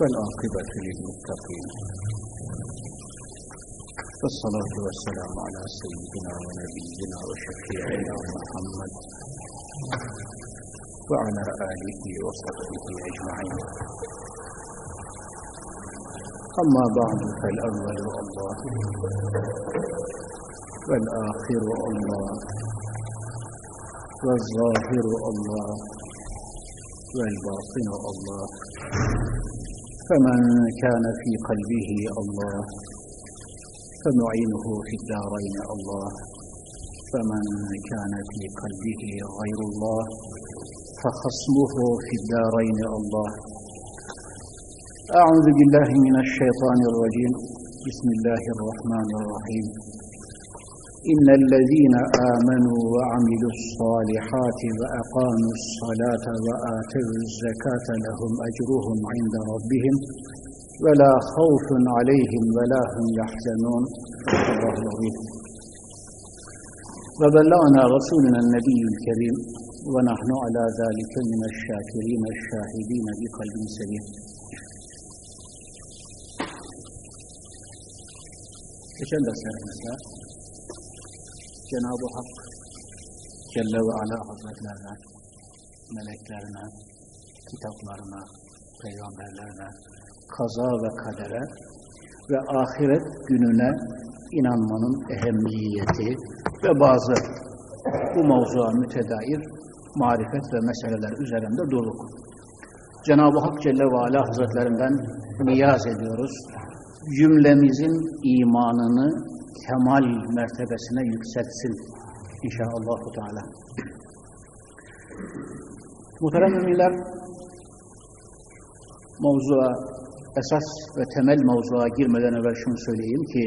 والعاقبة للمتقين. والصلاة والسلام على سيدنا ونبينا وشفيعنا محمد وعلى آله وصحبه أجمعين. أما بعد فالأول الله والآخر الله والظاهر الله والباطن الله فمن كان في قلبه الله فمعينه في الدارين الله. فمن كان في قلبه غير الله فخصمه في الدارين الله. أعوذ بالله من الشيطان الرجيم. بسم الله الرحمن الرحيم. إن الذين آمنوا وعملوا الصالحات وأقاموا الصلاة وآتوا الزكاة لهم أجرهم عند ربهم ولا خوف عليهم ولا هم يحزنون. الله العظيم وبلغنا رسولنا النبي الكريم ونحن على ذلك من الشاكرين الشاهدين بقلب سليم. Geçen derslerimizde Cenab-ı Hak Celle ve Ala Hazretlerine, meleklerine, kitaplarına, peygamberlerine, kaza ve kadere ve ahiret gününe inanmanın ehemmiyeti ve bazı bu mevzuya mütedair marifet ve meseleler üzerinde durduk. Cenab-ı Hak Celle ve Ala Hazretlerinden niyaz ediyoruz. Cümlemizin imanını kemal mertebesine yükseltsin inşallah. Teala. Muhterem müminler, mevzuya, esas ve temel mevzuya girmeden evvel şunu söyleyeyim ki,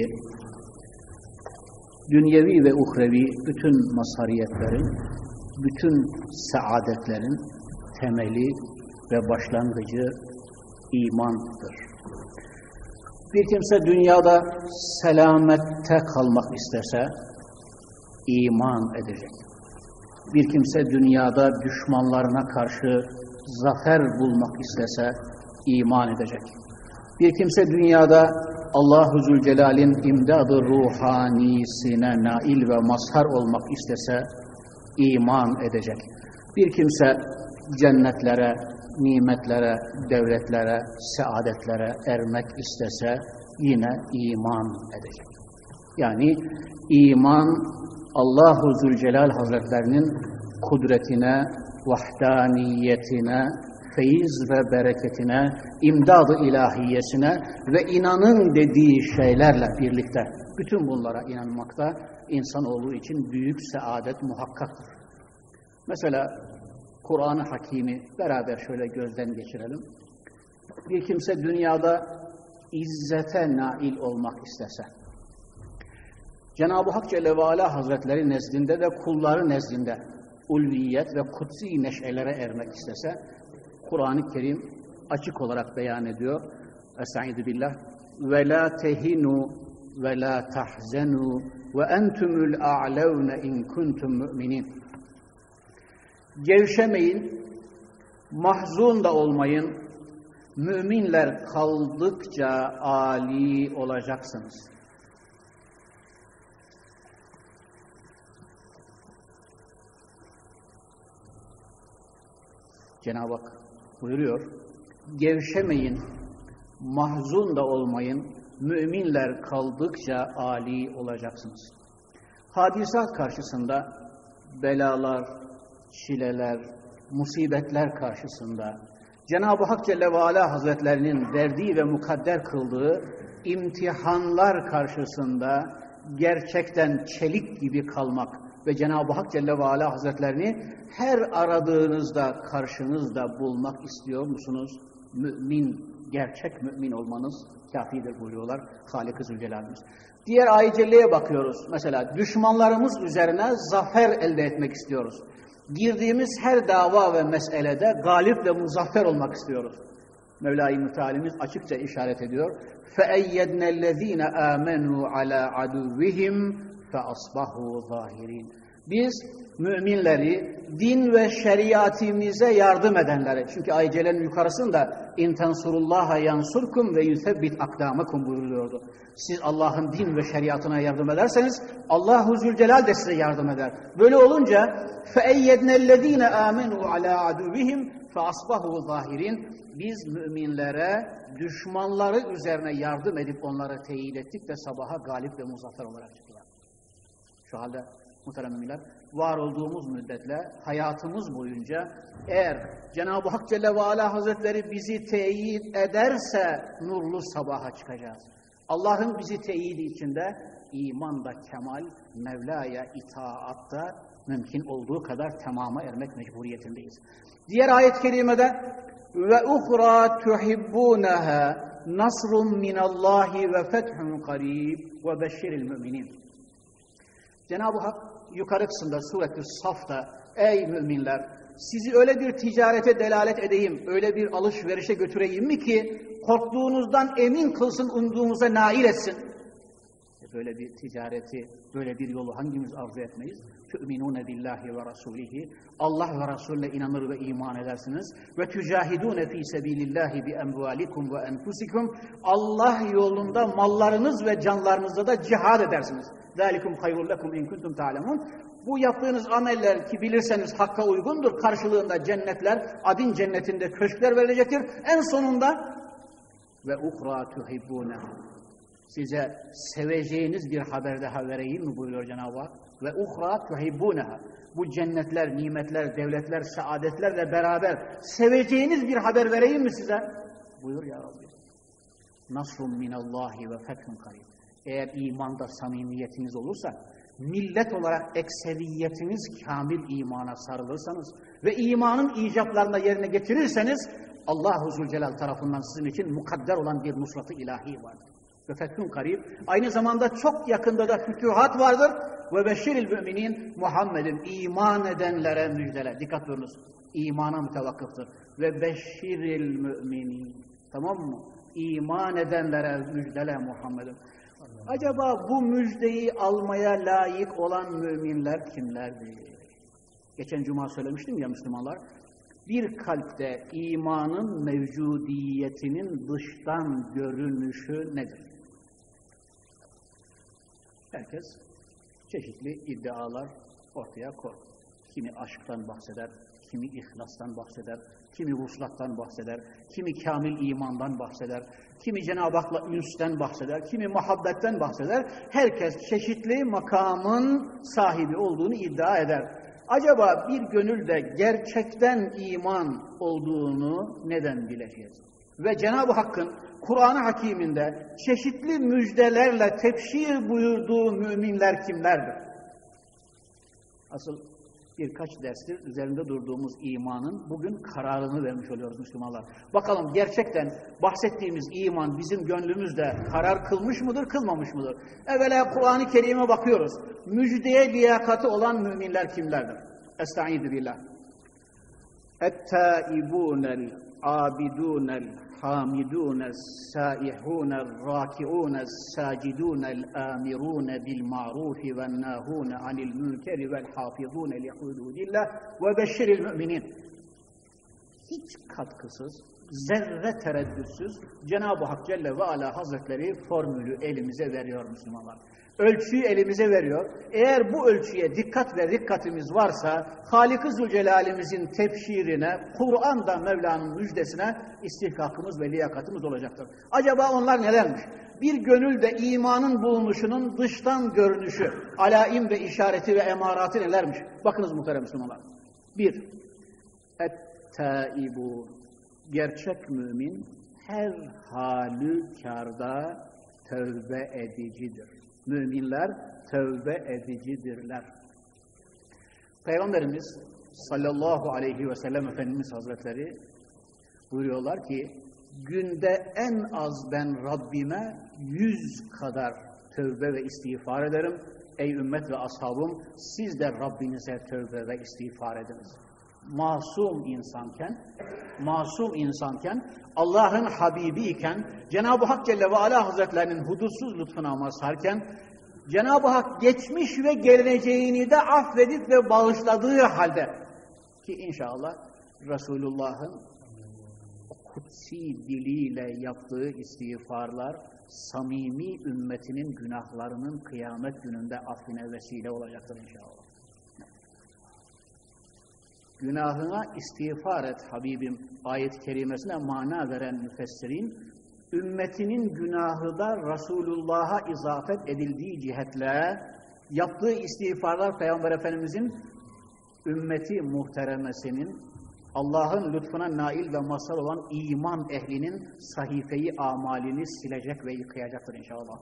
dünyevi ve uhrevi bütün masariyetlerin, bütün saadetlerin temeli ve başlangıcı imandır. Bir kimse dünyada selamette kalmak isterse iman edecek. Bir kimse dünyada düşmanlarına karşı zafer bulmak istese iman edecek. Bir kimse dünyada Allah-u Zülcelal'in imdadı ruhanisine nail ve mazhar olmak istese iman edecek. Bir kimse cennetlere, nimetlere, devletlere, saadetlere ermek istese yine iman edecek. Yani iman Allahu Zülcelal Hazretlerinin kudretine, vahdaniyetine, feyiz ve bereketine, imdadı ilahiyesine ve inanın dediği şeylerle birlikte bütün bunlara inanmakta insanoğlu için büyük saadet muhakkaktır. Mesela Kur'an-ı Hakim'i beraber şöyle gözden geçirelim. Bir kimse dünyada izzete nail olmak istese, Cenab-ı Hak Celle ve Ala Hazretleri nezdinde ve kulları nezdinde ulviyet ve kutsi neşelere ermek istese, Kur'an-ı Kerim açık olarak beyan ediyor. Estaizu billah. Ve la tehinu ve la tahzenu ve entumul a'levne. Gevşemeyin, mahzun da olmayın, müminler kaldıkça âli olacaksınız. Cenab-ı Hak buyuruyor, gevşemeyin, mahzun da olmayın, müminler kaldıkça âli olacaksınız. Hadisat karşısında belalar, çileler, musibetler karşısında Cenab-ı Hak Celle ve Ala Hazretlerinin verdiği ve mukadder kıldığı imtihanlar karşısında gerçekten çelik gibi kalmak ve Cenab-ı Hak Celle ve Ala Hazretlerini her aradığınızda karşınızda bulmak istiyor musunuz? Mümin, gerçek mümin olmanız kafidir buyuruyorlar Halik-i Zülcelal'imiz. Diğer ayet bakıyoruz. Mesela düşmanlarımız üzerine zafer elde etmek istiyoruz Girdiğimiz her dava ve meselede galip ve muzaffer olmak istiyoruz. Mevla-i Mütealimiz açıkça işaret ediyor. فَاَيَّدْنَا الَّذ۪ينَ آمَنُوا عَلَى عَدُوِّهِمْ فَأَصْبَحُوا ظَاهِرِينَ biz müminleri din ve şeriatimize yardım edenleri. Çünkü ayet-i yukarısında intansurullaha yansurkum ve yusebbit akdamakum buyuruluyordu. Siz Allah'ın din ve şeriatına yardım ederseniz Allahu Zülcelal de size yardım eder. Böyle olunca feeyyednellezine amenu ala aduvihim feasbahu zahirin biz müminlere düşmanları üzerine yardım edip onları teyit ettik ve sabaha galip ve muzaffer olarak çıktılar. Şu halde muhterem müminler var olduğumuz müddetle hayatımız boyunca eğer Cenab-ı Hak Celle ve Ala Hazretleri bizi teyit ederse nurlu sabaha çıkacağız. Allah'ın bizi teyidi içinde imanda kemal, Mevla'ya itaatta mümkün olduğu kadar tamama ermek mecburiyetindeyiz. Diğer ayet-i kerimede ve uhra tuhibbunaha nasrun minallahi ve fethun qarib ve beşşiril müminin. Cenab-ı Hak yukarı kısımda suretü Saf'ta ey müminler sizi öyle bir ticarete delalet edeyim, öyle bir alışverişe götüreyim mi ki korktuğunuzdan emin kılsın, umduğunuza nail etsin. E böyle bir ticareti, böyle bir yolu hangimiz arzu etmeyiz? Billahi ve rasulihi. Allah ve Resulüne inanır ve iman edersiniz. Ve fî sebîlillâhi bi emvâlikum ve enfusikum. Allah yolunda mallarınız ve canlarınızla da cihad edersiniz. ذَٰلِكُمْ خَيْرٌ لَكُمْ اِنْ كُنْتُمْ تَعْلَمُونَ Bu yaptığınız ameller ki bilirseniz hakka uygundur. Karşılığında cennetler, adin cennetinde köşkler verilecektir. En sonunda ve ukra tuhibbuneha. Size seveceğiniz bir haber daha vereyim mi buyuruyor Cenab-ı Hak. Ve ukra tuhibbuneha. Bu cennetler, nimetler, devletler, saadetlerle beraber seveceğiniz bir haber vereyim mi size? Buyur ya Rabbi. Nasrun minallahi ve fethun karib. Eğer imanda samimiyetiniz olursa, millet olarak ekseriyetiniz kamil imana sarılırsanız ve imanın icaplarına yerine getirirseniz Allah-u Zülcelal tarafından sizin için mukadder olan bir nusratı ilahi vardır. Ve fethun karib. Aynı zamanda çok yakında da fütühat vardır. Ve beşiril müminin Muhammed'in iman edenlere müjdele. Dikkat buyurunuz. İmana mütevakkıftır. Ve beşiril müminin. Tamam mı? İman edenlere müjdele Muhammed'in. Acaba bu müjdeyi almaya layık olan müminler kimlerdir? Geçen cuma söylemiştim ya Müslümanlar. Bir kalpte imanın mevcudiyetinin dıştan görünüşü nedir? Herkes çeşitli iddialar ortaya koy. Kimi aşktan bahseder, kimi ihlastan bahseder, kimi vuslattan bahseder, kimi kamil imandan bahseder, kimi Cenab-ı Hak'la ünsten bahseder, kimi muhabbetten bahseder. Herkes çeşitli makamın sahibi olduğunu iddia eder. Acaba bir gönülde gerçekten iman olduğunu neden bileceğiz? Ve Cenab-ı Hakk'ın Kur'an-ı Hakim'inde çeşitli müjdelerle tepşir buyurduğu müminler kimlerdir? Asıl birkaç derstir üzerinde durduğumuz imanın bugün kararını vermiş oluyoruz Müslümanlar. Bakalım gerçekten bahsettiğimiz iman bizim gönlümüzde karar kılmış mıdır, kılmamış mıdır? Evvela Kur'an-ı Kerim'e bakıyoruz. Müjdeye liyakati olan müminler kimlerdir? Estaizu billah. Et-taibûnel abidûnel الحامدون السائحون الراكعون الساجدون الآمرون بالمعروف والناهون عن المنكر والحافظون لحدود الله وبشر المؤمنين hiç katkısız, zerre tereddütsüz Cenab-ı Hak Celle ve Ala Hazretleri formülü elimize veriyor Müslümanlar ölçüyü elimize veriyor. Eğer bu ölçüye dikkat ve dikkatimiz varsa Halik-i Zülcelal'imizin tefşirine, Kur'an'da Mevla'nın müjdesine istihkakımız ve liyakatımız olacaktır. Acaba onlar nelermiş? Bir gönülde imanın bulunuşunun dıştan görünüşü, alaim ve işareti ve emaratı nelermiş? Bakınız muhterem Müslümanlar. Bir, et-taibu, gerçek mümin her halükarda tövbe edicidir. Müminler tövbe edicidirler. Peygamberimiz sallallahu aleyhi ve sellem Efendimiz Hazretleri buyuruyorlar ki günde en az ben Rabbime yüz kadar tövbe ve istiğfar ederim. Ey ümmet ve ashabım siz de Rabbinize tövbe ve istiğfar ediniz. Masum insanken, masum insanken, Allah'ın Habibi iken, Cenab-ı Hak Celle ve Ala Hazretlerinin hudutsuz lütfuna mazharken, Cenab-ı Hak geçmiş ve geleceğini de affedip ve bağışladığı halde ki inşallah Resulullah'ın kutsi diliyle yaptığı istiğfarlar samimi ümmetinin günahlarının kıyamet gününde affine vesile olacaktır inşallah. Günahına istiğfar et Habibim ayet-i kerimesine mana veren müfessirin ümmetinin günahı da Resulullah'a izafet edildiği cihetle yaptığı istiğfarlar Peygamber Efendimizin ümmeti muhteremesinin Allah'ın lütfuna nail ve masal olan iman ehlinin sahifeyi amalini silecek ve yıkayacaktır inşallah.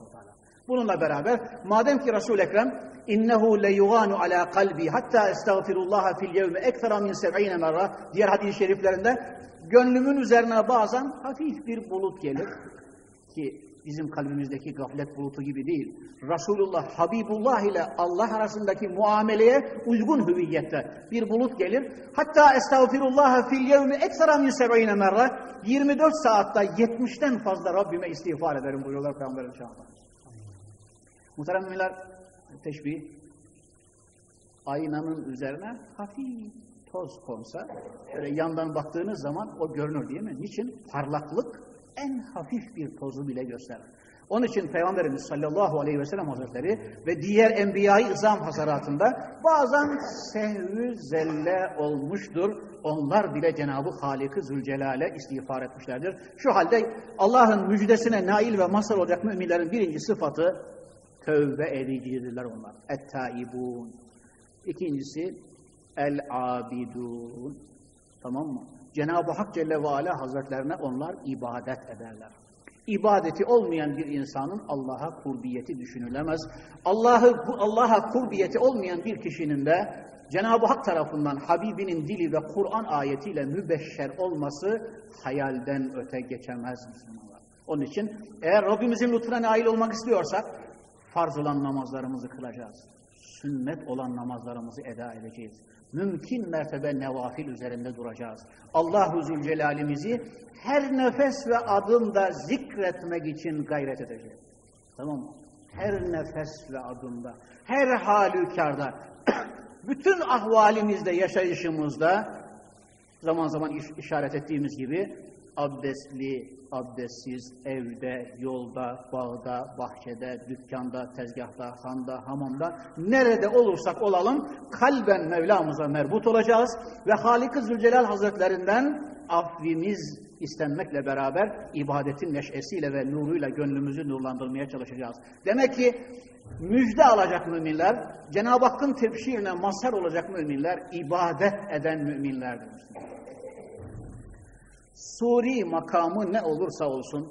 Bununla beraber madem ki Resul-i Ekrem innehu le yuganu ala kalbi hatta estağfirullah fil yevme ekstra min seb'ine merra diğer hadis-i şeriflerinde gönlümün üzerine bazen hafif bir bulut gelir ki bizim kalbimizdeki gaflet bulutu gibi değil. Resulullah, Habibullah ile Allah arasındaki muameleye uygun hüviyette bir bulut gelir. Hatta estağfirullah fil yevmi ekstra min seb'ine merre 24 saatte 70'ten fazla Rabbime istiğfar ederim buyuruyorlar Peygamber inşallah. Muhterem müminler teşbih aynanın üzerine hafif toz konsa şöyle yandan baktığınız zaman o görünür değil mi? Niçin? Parlaklık en hafif bir tozu bile gösterir. Onun için Peygamberimiz sallallahu aleyhi ve sellem hazretleri ve diğer enbiya-i izam hazaratında bazen sehvü zelle olmuştur. Onlar bile Cenab-ı Halik-i Zülcelal'e istiğfar etmişlerdir. Şu halde Allah'ın müjdesine nail ve mazhar olacak müminlerin birinci sıfatı tövbe edicidirler onlar. Et-taibun. İkincisi el-abidun. Tamam mı? Cenab-ı Hak Celle ve Ala Hazretlerine onlar ibadet ederler. İbadeti olmayan bir insanın Allah'a kurbiyeti düşünülemez. Allah'ı Allah'a kurbiyeti olmayan bir kişinin de Cenab-ı Hak tarafından Habibinin dili ve Kur'an ayetiyle mübeşşer olması hayalden öte geçemez Müslümanlar. Onun için eğer Rabbimizin lütfuna nail olmak istiyorsak farz olan namazlarımızı kılacağız. Sünnet olan namazlarımızı eda edeceğiz. Mümkün mertebe nevafil üzerinde duracağız. Allah-u Zülcelal'imizi her nefes ve adımda zikretmek için gayret edeceğiz. Tamam mı? Her nefes ve adımda, her halükarda, bütün ahvalimizde, yaşayışımızda zaman zaman işaret ettiğimiz gibi abdestli, abdestsiz, evde, yolda, bağda, bahçede, dükkanda, tezgahta, handa, hamamda, nerede olursak olalım kalben Mevlamıza merbut olacağız ve Halik-i Zülcelal Hazretlerinden affimiz istenmekle beraber ibadetin neşesiyle ve nuruyla gönlümüzü nurlandırmaya çalışacağız. Demek ki müjde alacak müminler, Cenab-ı Hakk'ın tebşirine mazhar olacak müminler, ibadet eden müminlerdir. Suri makamı ne olursa olsun,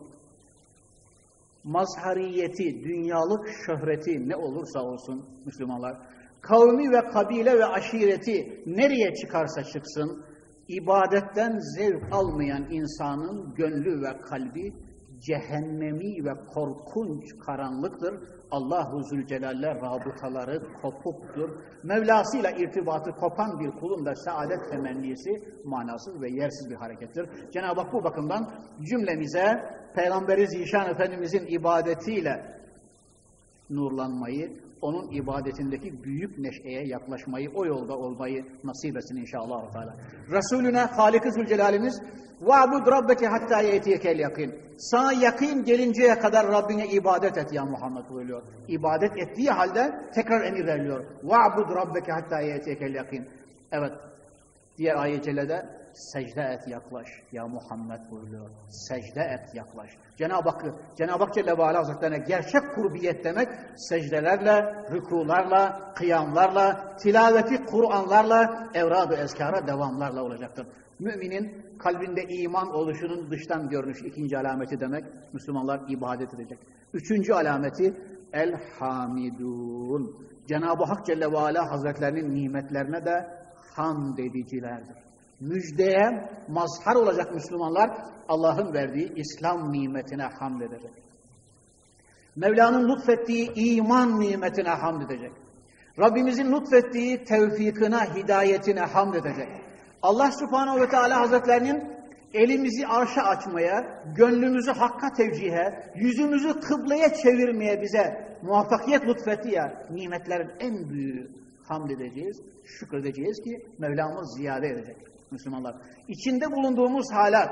mazhariyeti, dünyalık şöhreti ne olursa olsun Müslümanlar, kavmi ve kabile ve aşireti nereye çıkarsa çıksın, ibadetten zevk almayan insanın gönlü ve kalbi cehennemi ve korkunç karanlıktır. Allahu Zülcelal'le rabıtaları kopuktur. Mevlasıyla irtibatı kopan bir kulun da saadet temennisi manasız ve yersiz bir harekettir. Cenab-ı Hak bu bakımdan cümlemize Peygamberi Zişan Efendimizin ibadetiyle nurlanmayı, onun ibadetindeki büyük neşeye yaklaşmayı, o yolda olmayı nasip etsin inşallah. Teala. Resulüne Halik-i Zülcelal'imiz وَعْبُدْ رَبَّكَ hatta يَيْتِيَكَ yakın. Sana yakın gelinceye kadar Rabbine ibadet et ya Muhammed buyuruyor. İbadet ettiği halde tekrar emir veriliyor. وَعْبُدْ رَبَّكَ hatta يَيْتِيَكَ yakın. Evet. Diğer ayet cellede secde et yaklaş ya Muhammed buyuruyor. Secde et yaklaş. Cenab-ı Hak, Cenab-ı Hak Celle ve Ala Hazretlerine gerçek kurbiyet demek secdelerle, rükularla, kıyamlarla, tilaveti Kur'anlarla, evrad-ı ezkara devamlarla olacaktır. Müminin kalbinde iman oluşunun dıştan görünüş ikinci alameti demek. Müslümanlar ibadet edecek. Üçüncü alameti el-hamidun. Cenab-ı Hak Celle ve Ala Hazretlerinin nimetlerine de hamd edicilerdir. Müjdeye mazhar olacak Müslümanlar Allah'ın verdiği İslam nimetine hamd edecek. Mevla'nın lütfettiği iman nimetine hamd edecek. Rabbimizin lütfettiği tevfikine, hidayetine hamd edecek. Allah Subhanahu ve Teala Hazretlerinin elimizi arşa açmaya, gönlümüzü hakka tevcihe, yüzümüzü kıbleye çevirmeye bize muvaffakiyet lütfetti ya, nimetlerin en büyüğü hamd edeceğiz, şükredeceğiz ki Mevlamız ziyade edecek Müslümanlar. İçinde bulunduğumuz halat,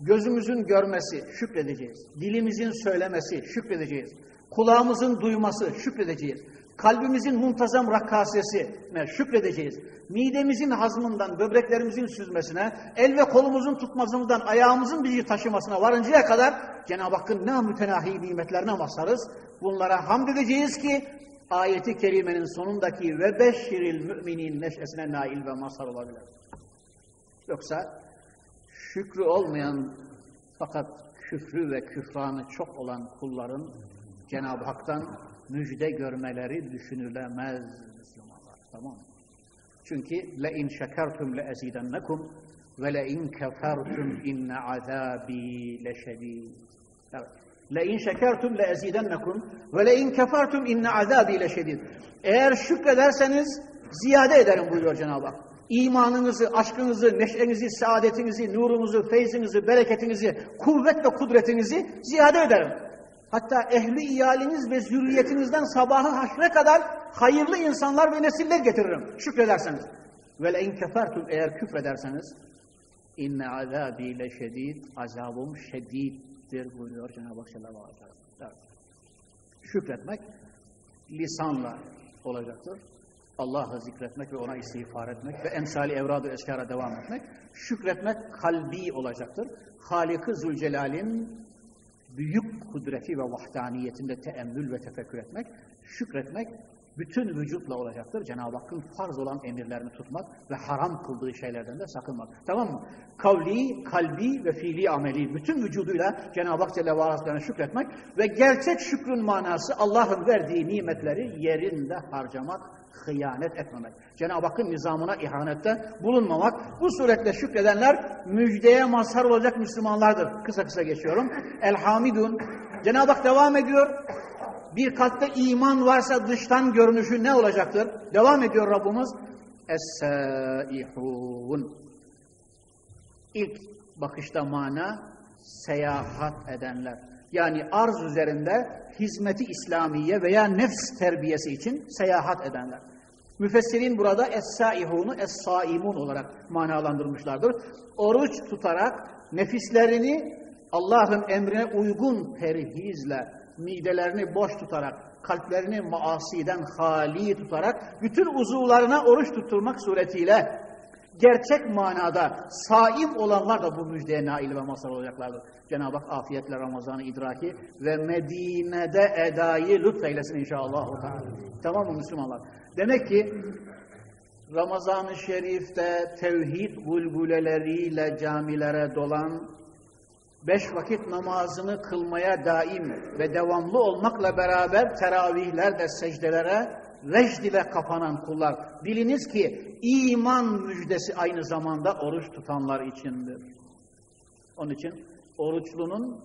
gözümüzün görmesi, şükredeceğiz. Dilimizin söylemesi, şükredeceğiz. Kulağımızın duyması, şükredeceğiz. Kalbimizin muntazam rakkasesine şükredeceğiz. Midemizin hazmından, böbreklerimizin süzmesine, el ve kolumuzun tutmazımızdan ayağımızın bizi taşımasına varıncaya kadar Cenab-ı Hakk'ın ne mütenahi nimetlerine mazharız. Bunlara hamd edeceğiz ki ayeti kerimenin sonundaki ve beşşiril müminin neşesine nail ve mazhar olabilir. Yoksa şükrü olmayan fakat küfrü ve küfranı çok olan kulların Cenab-ı Hak'tan müjde görmeleri düşünülemez Müslümanlar. Tamam mı? Çünkü le in şekertum le ezidennekum ve le in kefertum inne azabi leşedid. Evet. Le in şekertum le ezidennekum ve le in kefertum inne azabi leşedid. Eğer şükrederseniz ziyade ederim buyuruyor Cenab-ı Hak. İmanınızı, aşkınızı, neşenizi, saadetinizi, nurunuzu, feyzinizi, bereketinizi, kuvvet ve kudretinizi ziyade ederim. Hatta ehli iyaliniz ve zürriyetinizden sabahı haşre kadar hayırlı insanlar ve nesiller getiririm. Şükrederseniz. Ve in kefertum eğer küfrederseniz inne azabi leşedid azabım şediddir buyuruyor Cenab-ı Hak sallallahu ve sellem. Şükretmek lisanla olacaktır. Allah'ı zikretmek ve ona istiğfar etmek ve emsali evrad-ı eskara devam etmek. Şükretmek kalbi olacaktır. Halik-ı Zülcelal'in büyük kudreti ve vahdaniyetinde teemmül ve tefekkür etmek, şükretmek bütün vücutla olacaktır. Cenab-ı Hakk'ın farz olan emirlerini tutmak ve haram kıldığı şeylerden de sakınmak. Tamam mı? Kavli, kalbi ve fiili ameli bütün vücuduyla Cenab-ı Hak Celle ve şükretmek ve gerçek şükrün manası Allah'ın verdiği nimetleri yerinde harcamak, hıyanet etmemek. Cenab-ı Hakk'ın nizamına ihanette bulunmamak. Bu suretle şükredenler müjdeye mazhar olacak Müslümanlardır. Kısa kısa geçiyorum. Elhamidun. Cenab-ı Hak devam ediyor. Bir kalpte iman varsa dıştan görünüşü ne olacaktır? Devam ediyor Rabbimiz. Es-saihun. İlk bakışta mana seyahat edenler. Yani arz üzerinde hizmeti İslamiye veya nefs terbiyesi için seyahat edenler. Müfessirin burada es-saihunu es-saimun olarak manalandırmışlardır. Oruç tutarak nefislerini Allah'ın emrine uygun perhizle, midelerini boş tutarak, kalplerini maasiden hali tutarak, bütün uzuvlarına oruç tutturmak suretiyle gerçek manada saim olanlar da bu müjdeye nail ve mazhar olacaklardır. Cenab-ı Hak afiyetle Ramazan'ı idraki ve Medine'de edayı lütfeylesin inşallah. Tamam mı Müslümanlar? Demek ki Ramazan-ı Şerif'te tevhid gulguleleriyle camilere dolan, beş vakit namazını kılmaya daim ve devamlı olmakla beraber teravihlerde secdelere vecd ile kapanan kullar. Biliniz ki iman müjdesi aynı zamanda oruç tutanlar içindir. Onun için oruçlunun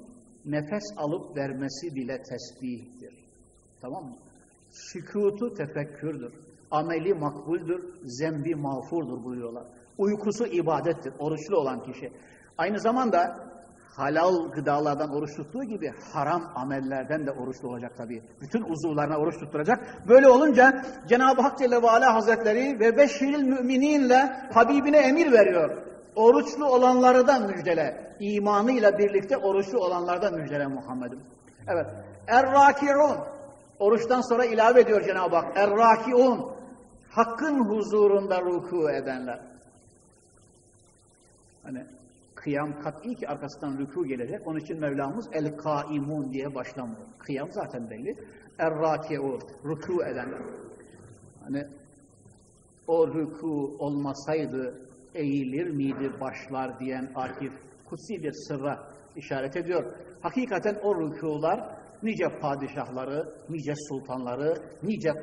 nefes alıp vermesi bile tesbihtir. Tamam mı? Sükutu tefekkürdür. Ameli makbuldür, zembi mağfurdur buyuruyorlar. Uykusu ibadettir, oruçlu olan kişi. Aynı zamanda halal gıdalardan oruç tuttuğu gibi haram amellerden de oruçlu olacak tabii. Bütün uzuvlarına oruç tutturacak. Böyle olunca Cenab-ı Hak Celle ve Ala Hazretleri ve beşiril mümininle Habibine emir veriyor. Oruçlu olanları da müjdele. İmanıyla birlikte oruçlu olanlardan müjdele Muhammed'im. Evet. Er-Raki'un. Oruçtan sonra ilave ediyor Cenab-ı Hak. Er-Raki'un. Hakkın huzurunda ruku edenler. Hani kıyam kat'i ki arkasından rükû gelecek. Onun için Mevlamız el-kaimun diye başlamıyor. Kıyam zaten belli. Er-raki'u, rükû edenler. Hani o rükû olmasaydı eğilir miydi başlar diyen Akif kutsi bir sırra işaret ediyor. Hakikaten o rükular nice padişahları, nice sultanları, nice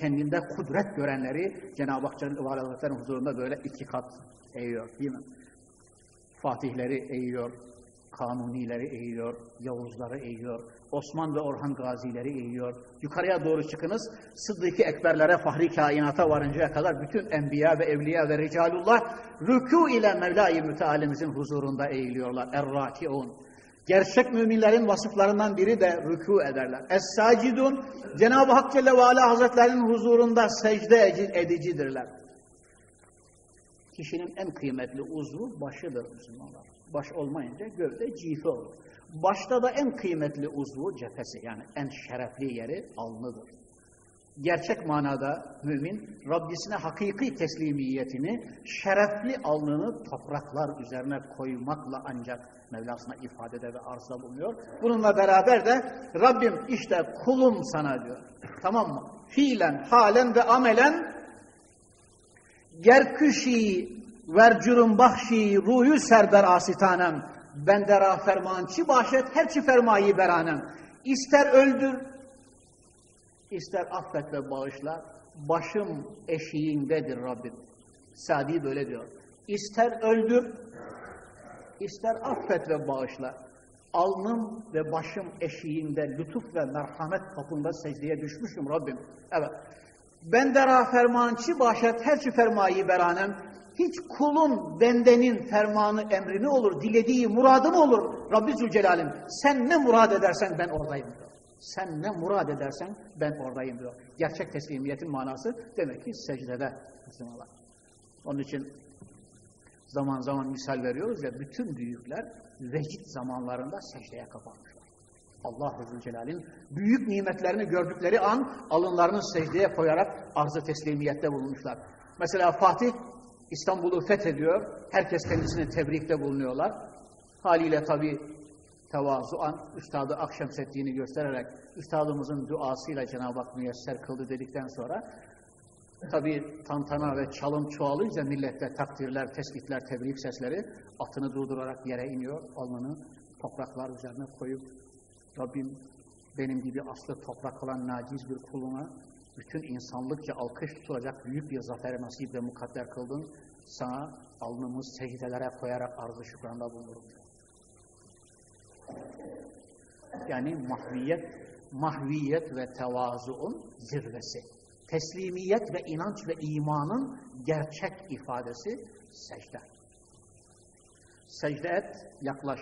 kendinde kudret görenleri Cenab-ı Hak Celle huzurunda böyle iki kat eğiyor değil mi? Fatihleri eğiyor, Kanunileri eğiyor, Yavuzları eğiyor, Osman ve Orhan Gazileri eğiyor. Yukarıya doğru çıkınız, Sıddık-ı Ekberlere, Fahri Kainat'a varıncaya kadar bütün Enbiya ve Evliya ve Ricalullah rükû ile Mevla-i Mütealimizin huzurunda eğiliyorlar. Er-Rakiun. Gerçek müminlerin vasıflarından biri de rükû ederler. Es-sacidun Cenab-ı Hak Celle ve Ala Hazretlerinin huzurunda secde edicidirler. Kişinin en kıymetli uzvu başıdır Müslümanlar. Baş olmayınca gövde cife olur. Başta da en kıymetli uzvu cephesi yani en şerefli yeri alnıdır. Gerçek manada mümin Rabbisine hakiki teslimiyetini, şerefli alnını topraklar üzerine koymakla ancak Mevlasına ifadede ve arzda bulunuyor. Bununla beraber de Rabbim işte kulum sana diyor. Tamam mı? Fiilen, halen ve amelen gerküşi vercürüm bahşi ruyu serber asitanem bendera fermançı başet herçi fermayı beranem ister öldür ister affet ve bağışla başım eşiğindedir Rabbim. Sadi böyle diyor. İster öldür ister affet ve bağışla. Alnım ve başım eşiğinde lütuf ve merhamet kapında secdeye düşmüşüm Rabbim. Evet. Ben dera fermançı başet her fermayı beranem. Hiç kulun bendenin fermanı emrini olur, dilediği muradı mı olur Rabbi Zülcelal'im. Sen ne murad edersen ben oradayım diyor. Sen ne murad edersen ben oradayım diyor. Gerçek teslimiyetin manası demek ki secdede Müslümanlar. Onun için zaman zaman misal veriyoruz ya bütün büyükler vecid zamanlarında secdeye kapanmışlar. Allah Resulü Celal'in büyük nimetlerini gördükleri an alınlarını secdeye koyarak arzı teslimiyette bulunmuşlar. Mesela Fatih İstanbul'u fethediyor. Herkes kendisine tebrikte bulunuyorlar. Haliyle tabi tevazuan Üstadı Akşemseddin'i göstererek Üstadımızın duasıyla Cenab-ı Hak müyesser kıldı dedikten sonra tabi tantana ve çalım çoğalınca millette takdirler, tespitler, tebrik sesleri atını durdurarak yere iniyor. Alnını topraklar üzerine koyup Rabbim benim gibi aslı toprak olan naciz bir kuluna bütün insanlıkça alkış tutulacak büyük bir zafere nasip ve mukadder kıldın. Sana alnımız secdelere koyarak arzı şükranda bulunurum. Yani mahviyet, mahviyet ve tevazuun zirvesi. Teslimiyet ve inanç ve imanın gerçek ifadesi secde. Secde et, yaklaş.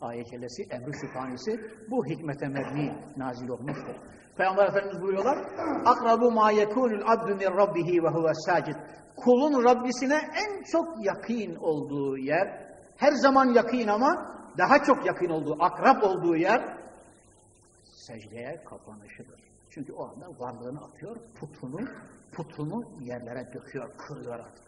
Ayet cellesi, emri sübhanesi bu hikmete mebni nazil olmuştur. Peygamber Efendimiz buyuruyorlar, akrabu ma yekunul abdu min rabbihi ve huve sacid. Kulun Rabbisine en çok yakın olduğu yer, her zaman yakın ama daha çok yakın olduğu, akrap olduğu yer secdeye kapanışıdır. Çünkü o anda varlığını atıyor, putunu, putunu yerlere döküyor, kırıyor artık.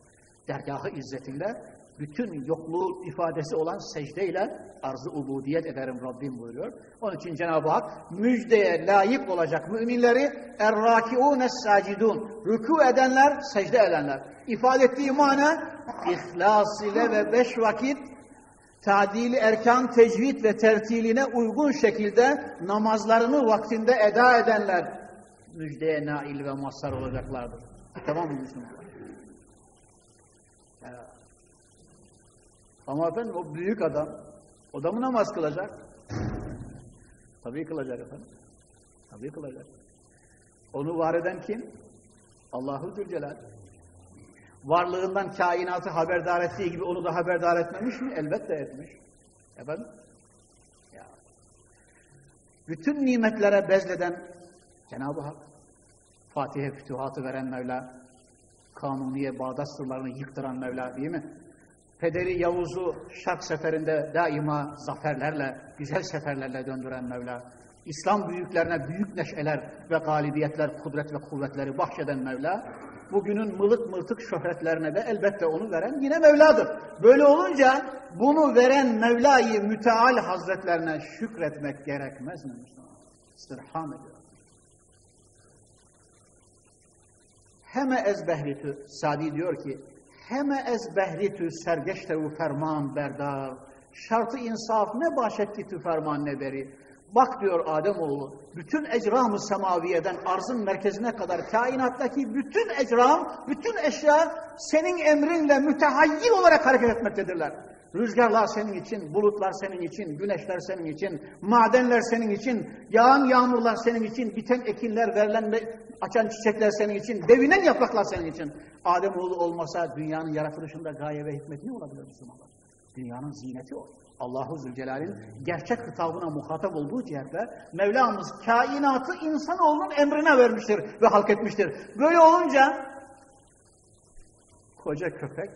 Dergahı izzetinde bütün yokluğu ifadesi olan secdeyle arzı ubudiyet ederim Rabbim buyuruyor. Onun için Cenab-ı Hak müjdeye layık olacak müminleri errakiûnes sacidun rükû edenler, secde edenler. İfade ettiği mana ihlas ile ve beş vakit tadili erkan, tecvid ve tertiline uygun şekilde namazlarını vaktinde eda edenler müjdeye nail ve mazhar olacaklardır. Tamam mı Müslümanlar? Ama efendim o büyük adam, o da mı namaz kılacak? Tabii kılacak efendim. Tabii kılacak. Onu var eden kim? Allahu Zülcelal. Varlığından kainatı haberdar ettiği gibi onu da haberdar etmemiş mi? Elbette etmiş. Efendim? Ya. Bütün nimetlere bezleden Cenab-ı Hak, Fatih'e fütuhatı veren Mevla, Kanuniye Bağdat sırlarını yıktıran Mevla değil mi? Pederi Yavuz'u şark seferinde daima zaferlerle, güzel seferlerle döndüren Mevla, İslam büyüklerine büyük neşeler ve galibiyetler, kudret ve kuvvetleri bahşeden Mevla, bugünün mılık mırtık şöhretlerine de elbette onu veren yine Mevla'dır. Böyle olunca bunu veren Mevla'yı müteal hazretlerine şükretmek gerekmez mi Müslüman? İstirham ediyor. Heme ezbehritü, Sadi diyor ki, heme ez behritü sergeçtevu ferman berdar. Şartı insaf ne başetti tü ferman ne beri. Bak diyor Ademoğlu, bütün ecram-ı semaviyeden arzın merkezine kadar kainattaki bütün ecram, bütün eşya senin emrinle mütehayyir olarak hareket etmektedirler. Rüzgarlar senin için, bulutlar senin için, güneşler senin için, madenler senin için, yağan yağmurlar senin için, biten ekinler, verilen açan çiçekler senin için, devinen yapraklar senin için. Ademoğlu olmasa dünyanın yaratılışında gaye ve hikmet ne olabilir Müslümanlar? Dünyanın ziyneti o. Allahu Zülcelal'in gerçek hitabına muhatap olduğu cihetle Mevlamız kainatı insanoğlunun emrine vermiştir ve halk etmiştir. Böyle olunca koca köpek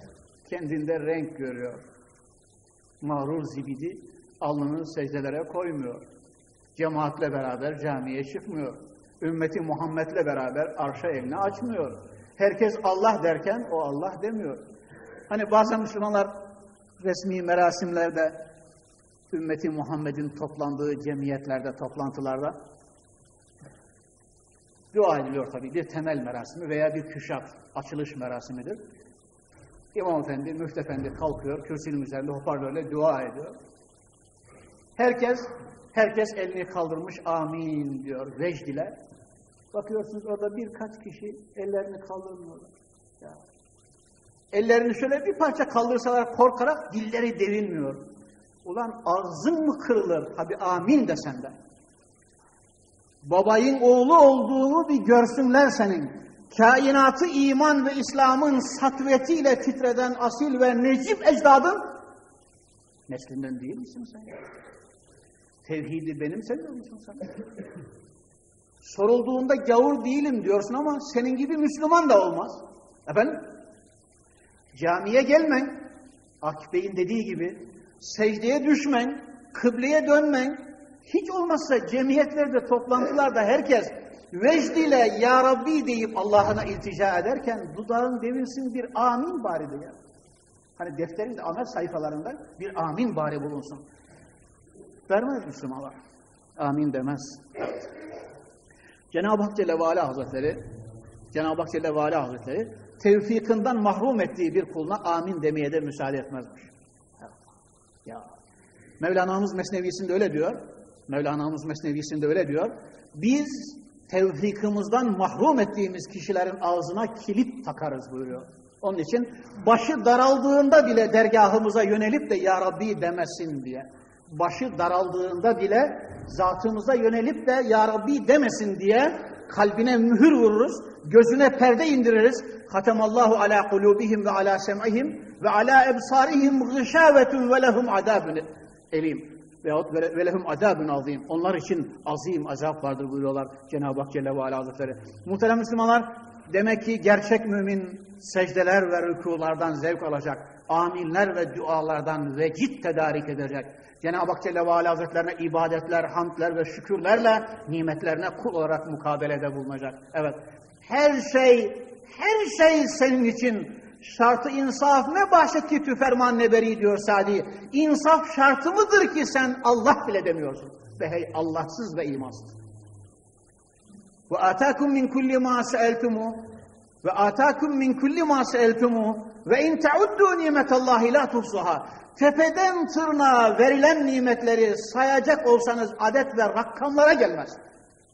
kendinde renk görüyor. Mağrur zibidi alnını secdelere koymuyor. Cemaatle beraber camiye çıkmıyor. Ümmeti Muhammed'le beraber arşa elini açmıyor. Herkes Allah derken o Allah demiyor. Hani bazen Müslümanlar resmi merasimlerde ümmeti Muhammed'in toplandığı cemiyetlerde, toplantılarda dua ediliyor tabii. Bir temel merasimi veya bir küşat, açılış merasimidir. İmam Efendi, Müftü Efendi kalkıyor, kürsünün üzerinde hoparlörle dua ediyor. Herkes, herkes elini kaldırmış, amin diyor, vecd ile. Bakıyorsunuz orada birkaç kişi ellerini kaldırmıyorlar. Ya. Ellerini şöyle bir parça kaldırsalar korkarak dilleri devinmiyor. Ulan ağzın mı kırılır? Tabi amin de. Babayın oğlu olduğunu bir görsünler senin. Kainatı iman ve İslam'ın satvetiyle titreden asil ve necip ecdadın neslinden değil misin sen? Tevhidi benimsemiyor musun sen? Sorulduğunda gavur değilim diyorsun ama senin gibi Müslüman da olmaz. Efendim? Camiye gelmen, Akif Bey'in dediği gibi, secdeye düşmen, kıbleye dönmen, hiç olmazsa cemiyetlerde, toplantılarda herkes vecdiyle Ya Rabbi deyip Allah'ına iltica ederken dudağın devirsin bir amin bari de ya. Hani defterin amel sayfalarında bir amin bari bulunsun. Vermez Müslümanlar. Amin demez. Cenab-ı Hak Celle ve Hazretleri Cenab-ı Hak Celle ve Hazretleri tevfikinden mahrum ettiği bir kuluna amin demeye de müsaade etmezmiş. Ya. Mevlana'mız Mesnevisinde öyle diyor. Mevlana'mız Mesnevisinde öyle diyor. Biz tevfikimizden mahrum ettiğimiz kişilerin ağzına kilit takarız buyuruyor. Onun için başı daraldığında bile dergahımıza yönelip de Ya Rabbi demesin diye. Başı daraldığında bile zatımıza yönelip de Ya Rabbi demesin diye kalbine mühür vururuz, gözüne perde indiririz. Hatemallahu ala kulubihim ve ala sem'ihim ve ala ebsarihim gışavetun ve lehum adabun elim. Veyahut ve lehum adabun azim. Onlar için azim azap vardır buyuruyorlar Cenab-ı Hak Celle ve Ala Hazretleri. Muhterem Müslümanlar, demek ki gerçek mümin secdeler ve rükulardan zevk alacak. Aminler ve dualardan vecid tedarik edecek. Cenab-ı Hak Celle ve Ala Hazretlerine ibadetler, hamdler ve şükürlerle nimetlerine kul olarak mukabelede bulunacak. Evet. Her şey, her şey senin için şartı insaf ne bahşetti tü ferman ne beri diyor Sadi. İnsaf şartı mıdır ki sen Allah bile demiyorsun. Ve hey Allahsız ve imansız. Ve atakum min kulli ma seeltumu ve atakum min kulli ma seeltumu ve in teuddu nimetallahi la tuhsuha. Tepeden tırnağa verilen nimetleri sayacak olsanız adet ve rakamlara gelmez.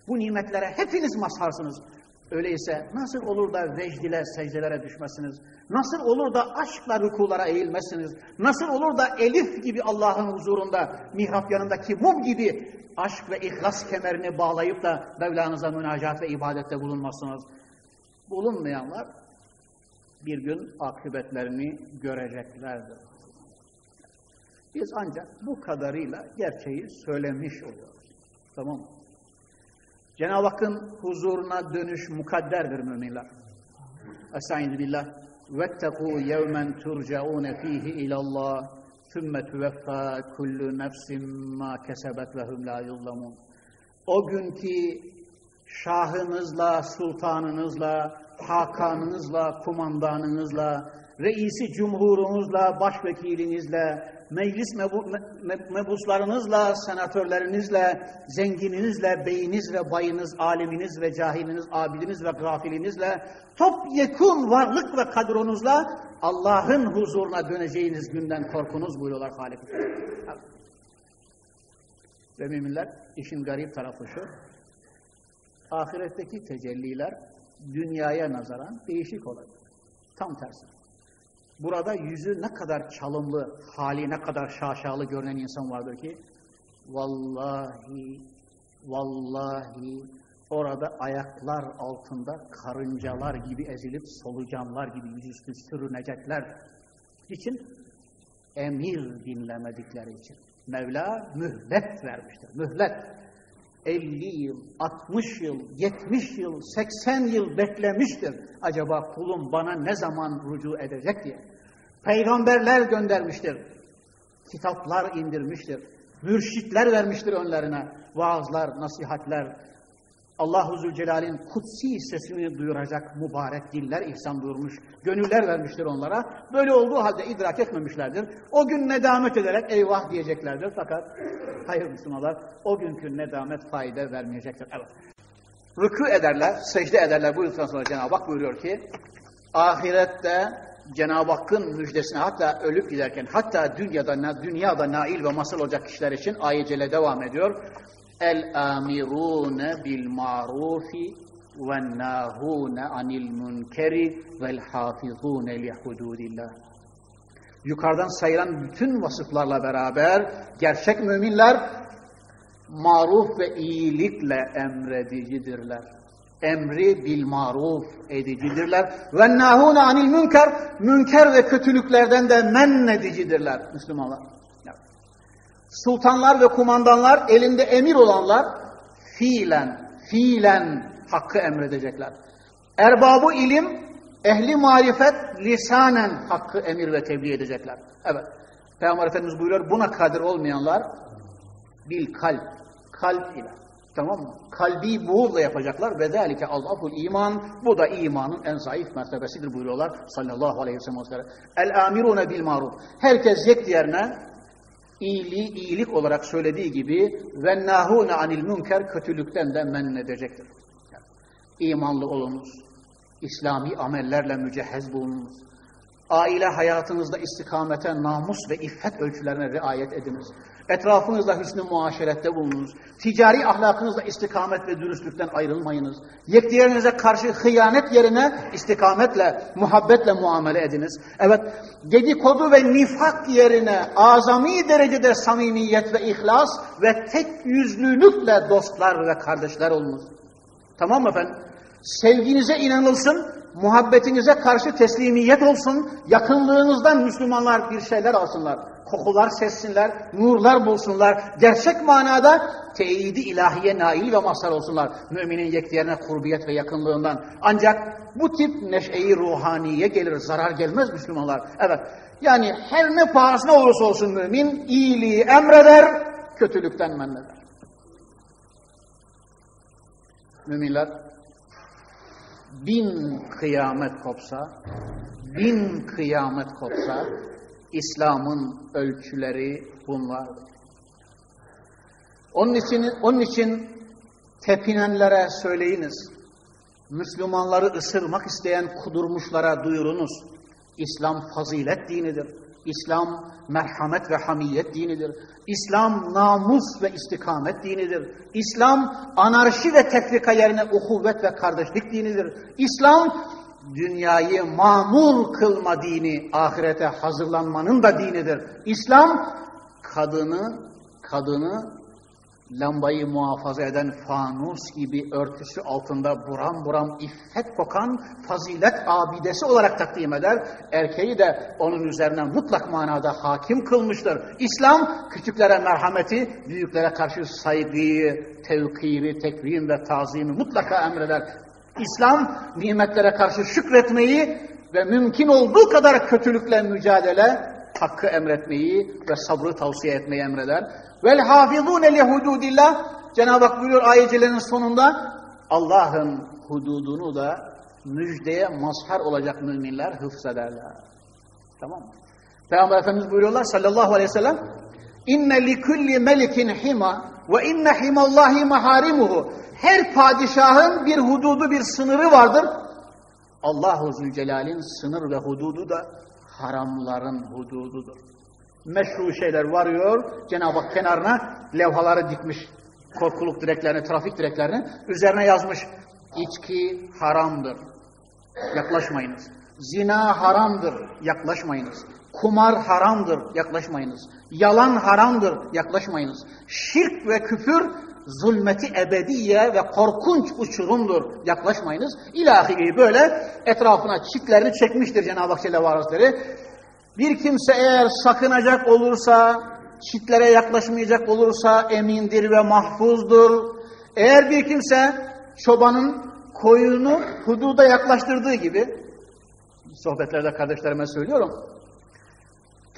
Bu nimetlere hepiniz mazharsınız. Öyleyse nasıl olur da vecdiler secdelere düşmesiniz? Nasıl olur da aşkla rükulara eğilmezsiniz? Nasıl olur da elif gibi Allah'ın huzurunda, mihrap yanındaki mum gibi aşk ve ihlas kemerini bağlayıp da Mevlanıza münacat ve ibadette bulunmazsınız? Bulunmayanlar bir gün akıbetlerini göreceklerdir. Biz ancak bu kadarıyla gerçeği söylemiş oluyoruz. Tamam mı? Cenab-ı Hakk'ın huzuruna dönüş mukadderdir müminler. Estaizu billah. وَاتَّقُوا يَوْمًا تُرْجَعُونَ ف۪يهِ اِلَى اللّٰهِ ثُمَّ تُوَفَّى كُلُّ نَفْسٍ مَا كَسَبَتْ وَهُمْ لَا يُظْلَمُونَ O günkü şahınızla, sultanınızla, hakanınızla, kumandanınızla, reisi cumhurunuzla, başvekilinizle, meclis mebuslarınızla, senatörlerinizle, zengininizle, beyiniz bayınız, aliminiz ve cahiliniz, abidiniz ve gafilinizle, topyekun varlık ve kadronuzla Allah'ın huzuruna döneceğiniz günden korkunuz buyuruyorlar Halik. Ve müminler işin garip tarafı şu, ahiretteki tecelliler dünyaya nazaran değişik olacak. Tam tersi. Burada yüzü ne kadar çalımlı, hali ne kadar şaşalı görünen insan vardır ki vallahi vallahi orada ayaklar altında karıncalar gibi ezilip solucanlar gibi yüzüstü sürünecekler. için Emir dinlemedikleri için. Mevla mühlet vermiştir. Mühlet. 50 yıl, 60 yıl, 70 yıl, 80 yıl beklemiştir. Acaba kulum bana ne zaman rücu edecek diye. Peygamberler göndermiştir. Kitaplar indirmiştir. Mürşitler vermiştir önlerine. Vaazlar, nasihatler, Allahu Zülcelal'in kutsi sesini duyuracak mübarek diller ihsan buyurmuş, gönüller vermiştir onlara. Böyle olduğu halde idrak etmemişlerdir. O gün nedamet ederek eyvah diyeceklerdir. Fakat hayır Müslümanlar o günkü nedamet fayda vermeyecektir. Evet. Rükû ederler, secde ederler. Buyurduktan sonra Cenab-ı Hak buyuruyor ki ahirette Cenab-ı Hakk'ın müjdesine hatta ölüp giderken hatta dünyada, dünyada nail ve masal olacak kişiler için ayecele devam ediyor el-amirune bil marufi ve nahune anil münkeri vel hafizune li hududillah. Yukarıdan sayılan bütün vasıflarla beraber gerçek müminler maruf ve iyilikle emredicidirler. Emri bil maruf edicidirler. Ve nahune anil münker, münker ve kötülüklerden de men edicidirler Müslümanlar sultanlar ve kumandanlar, elinde emir olanlar fiilen, fiilen hakkı emredecekler. Erbabı ilim, ehli marifet lisanen hakkı emir ve tebliğ edecekler. Evet. Peygamber Efendimiz buyuruyor buna kadir olmayanlar bil kalp, kalp ile. Tamam mı? Kalbi buğurla yapacaklar. Ve zelike azaful iman. Bu da imanın en zayıf mertebesidir buyuruyorlar sallallahu aleyhi ve sellem. El amirune bil maruf. Herkes yek diğerine iyiliği iyilik olarak söylediği gibi ve nahune anil münker kötülükten de men edecektir. Yani, olunuz, İslami amellerle mücehhez bulunuz, aile hayatınızda istikamete, namus ve iffet ölçülerine riayet ediniz. Etrafınızda hüsnü muaşerette bulununuz. Ticari ahlakınızda istikamet ve dürüstlükten ayrılmayınız. Yekdiğerinize karşı hıyanet yerine istikametle, muhabbetle muamele ediniz. Evet, dedikodu ve nifak yerine azami derecede samimiyet ve ihlas ve tek yüzlülükle dostlar ve kardeşler olunuz. Tamam mı efendim? Sevginize inanılsın, muhabbetinize karşı teslimiyet olsun, yakınlığınızdan Müslümanlar bir şeyler alsınlar kokular sessinler, nurlar bulsunlar. Gerçek manada teyidi ilahiye nail ve mazhar olsunlar. Müminin yekdiyerine kurbiyet ve yakınlığından. Ancak bu tip neşeyi ruhaniye gelir, zarar gelmez Müslümanlar. Evet, yani her ne pahasına olursa olsun mümin iyiliği emreder, kötülükten men eder. Müminler bin kıyamet kopsa, bin kıyamet kopsa, İslam'ın ölçüleri bunlardır. Onun için, onun için tepinenlere söyleyiniz, Müslümanları ısırmak isteyen kudurmuşlara duyurunuz. İslam fazilet dinidir. İslam merhamet ve hamiyet dinidir. İslam namus ve istikamet dinidir. İslam anarşi ve tefrika yerine uhuvvet ve kardeşlik dinidir. İslam dünyayı mamur kılma dini, ahirete hazırlanmanın da dinidir. İslam kadını, kadını lambayı muhafaza eden fanus gibi örtüsü altında buram buram iffet kokan fazilet abidesi olarak takdim eder. Erkeği de onun üzerine mutlak manada hakim kılmıştır. İslam küçüklere merhameti, büyüklere karşı saygıyı, tevkiri, tekrim ve tazimi mutlaka emreder. İslam nimetlere karşı şükretmeyi ve mümkün olduğu kadar kötülükle mücadele, hakkı emretmeyi ve sabrı tavsiye etmeyi emreder. Vel hafizune li hududillah Cenab-ı Hak buyuruyor ayetlerin sonunda Allah'ın hududunu da müjdeye mazhar olacak müminler hıfzederler. Tamam mı? Peygamber Efendimiz buyuruyorlar sallallahu aleyhi ve sellem İnne li kulli melikin hima ve inne himallahi maharimuhu her padişahın bir hududu, bir sınırı vardır. Allahu Zülcelal'in sınır ve hududu da haramların hudududur. Meşru şeyler varıyor, Cenab-ı Hak kenarına levhaları dikmiş, korkuluk direklerini, trafik direklerini, üzerine yazmış, içki haramdır, yaklaşmayınız. Zina haramdır, yaklaşmayınız. Kumar haramdır, yaklaşmayınız. Yalan haramdır, yaklaşmayınız. Şirk ve küfür zulmeti ebediye ve korkunç uçurumdur. Yaklaşmayınız. İlahi böyle etrafına çitlerini çekmiştir Cenab-ı Hak Celle Bir kimse eğer sakınacak olursa, çitlere yaklaşmayacak olursa emindir ve mahfuzdur. Eğer bir kimse çobanın koyunu hududa yaklaştırdığı gibi, sohbetlerde kardeşlerime söylüyorum,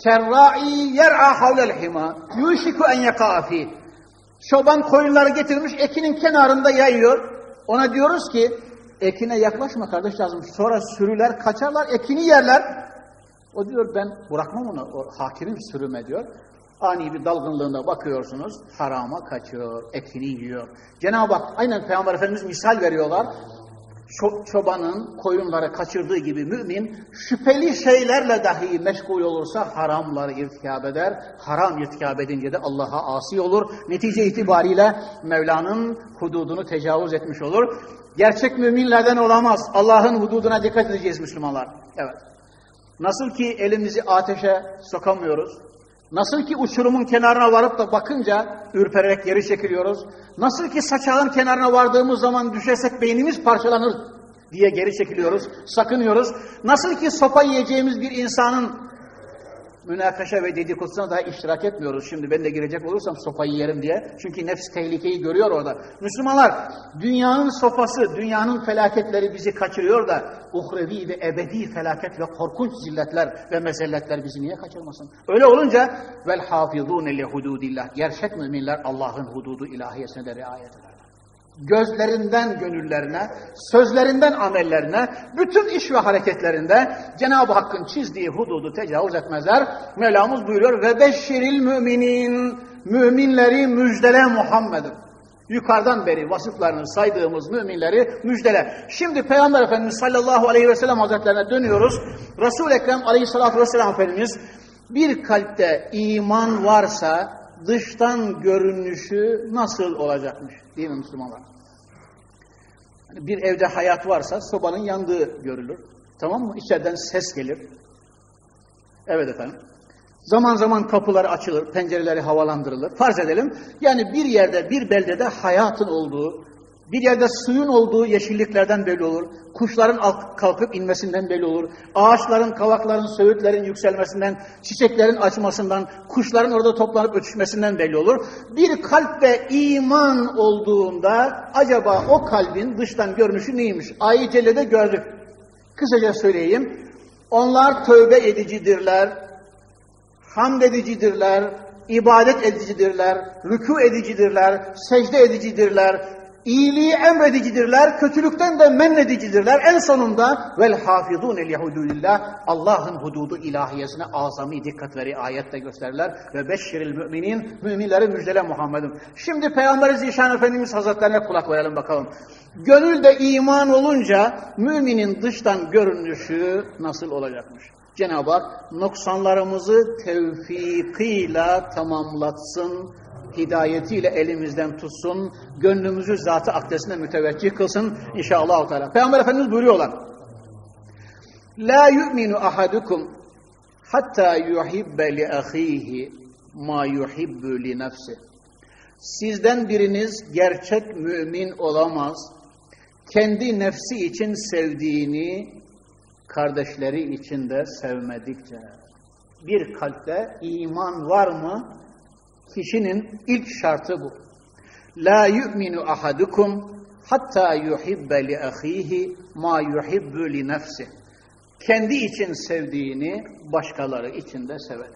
kerra'i yer'a havlel hima yuşiku en yaka'a Çoban koyunları getirmiş ekinin kenarında yayıyor. Ona diyoruz ki ekine yaklaşma kardeş lazım. Sonra sürüler kaçarlar ekini yerler. O diyor ben bırakmam onu. O hakimim sürüme diyor. Ani bir dalgınlığına bakıyorsunuz harama kaçıyor, ekini yiyor. Cenab-ı Hak aynen Peygamber Efendimiz misal veriyorlar çobanın koyunları kaçırdığı gibi mümin şüpheli şeylerle dahi meşgul olursa haramları irtikab eder. Haram irtikab edince de Allah'a asi olur. Netice itibariyle Mevla'nın hududunu tecavüz etmiş olur. Gerçek müminlerden olamaz. Allah'ın hududuna dikkat edeceğiz Müslümanlar. Evet. Nasıl ki elimizi ateşe sokamıyoruz, Nasıl ki uçurumun kenarına varıp da bakınca ürpererek geri çekiliyoruz. Nasıl ki saçağın kenarına vardığımız zaman düşersek beynimiz parçalanır diye geri çekiliyoruz, sakınıyoruz. Nasıl ki sopa yiyeceğimiz bir insanın münakaşa ve dedikodusuna daha iştirak etmiyoruz. Şimdi ben de girecek olursam sopayı yerim diye. Çünkü nefs tehlikeyi görüyor orada. Müslümanlar dünyanın sopası, dünyanın felaketleri bizi kaçırıyor da uhrevi ve ebedi felaket ve korkunç zilletler ve mezelletler bizi niye kaçırmasın? Öyle olunca vel hafizûne li hududillah. Gerçek müminler Allah'ın hududu ilahiyesine de riayet eder gözlerinden gönüllerine, sözlerinden amellerine, bütün iş ve hareketlerinde Cenab-ı Hakk'ın çizdiği hududu tecavüz etmezler. Mevlamız buyuruyor ve beşşiril müminin, müminleri müjdele Muhammed'in. Yukarıdan beri vasıflarını saydığımız müminleri müjdele. Şimdi Peygamber Efendimiz sallallahu aleyhi ve sellem hazretlerine dönüyoruz. Resul-i Ekrem aleyhissalatü vesselam Efendimiz bir kalpte iman varsa dıştan görünüşü nasıl olacakmış değil mi Müslümanlar? Hani bir evde hayat varsa sobanın yandığı görülür. Tamam mı? İçeriden ses gelir. Evet efendim. Zaman zaman kapılar açılır, pencereleri havalandırılır. Farz edelim. Yani bir yerde, bir beldede hayatın olduğu, bir yerde suyun olduğu yeşilliklerden belli olur. Kuşların kalkıp inmesinden belli olur. Ağaçların, kavakların, söğütlerin yükselmesinden, çiçeklerin açmasından, kuşların orada toplanıp ötüşmesinden belli olur. Bir kalpte iman olduğunda acaba o kalbin dıştan görünüşü neymiş? Ayet-i gördük. Kısaca söyleyeyim. Onlar tövbe edicidirler, hamd edicidirler, ibadet edicidirler, rükû edicidirler, secde edicidirler, İyiliği emredicidirler, kötülükten de mennedicidirler. En sonunda vel hafizun el yahudulillah Allah'ın hududu ilahiyesine azami dikkat veri ayette gösterirler ve beşşiril müminin müminleri müjdele Muhammed'im. Şimdi Peygamber Zişan Efendimiz Hazretlerine kulak verelim bakalım. Gönülde iman olunca müminin dıştan görünüşü nasıl olacakmış? Cenab-ı Hak noksanlarımızı tevfikıyla tamamlatsın hidayetiyle elimizden tutsun, gönlümüzü zatı akdesine müteveccih kılsın inşallah. Teala. Peygamber Efendimiz buyuruyorlar. La yu'minu ahadukum hatta yuhibbe li ahihi ma yuhibbu li nefsi. Sizden biriniz gerçek mümin olamaz. Kendi nefsi için sevdiğini kardeşleri için de sevmedikçe. Bir kalpte iman var mı? Kişinin ilk şartı bu. La yu'minu ahadukum hatta yuhibbe li ahihi ma yuhibbu li nefsi. Kendi için sevdiğini başkaları için de sever.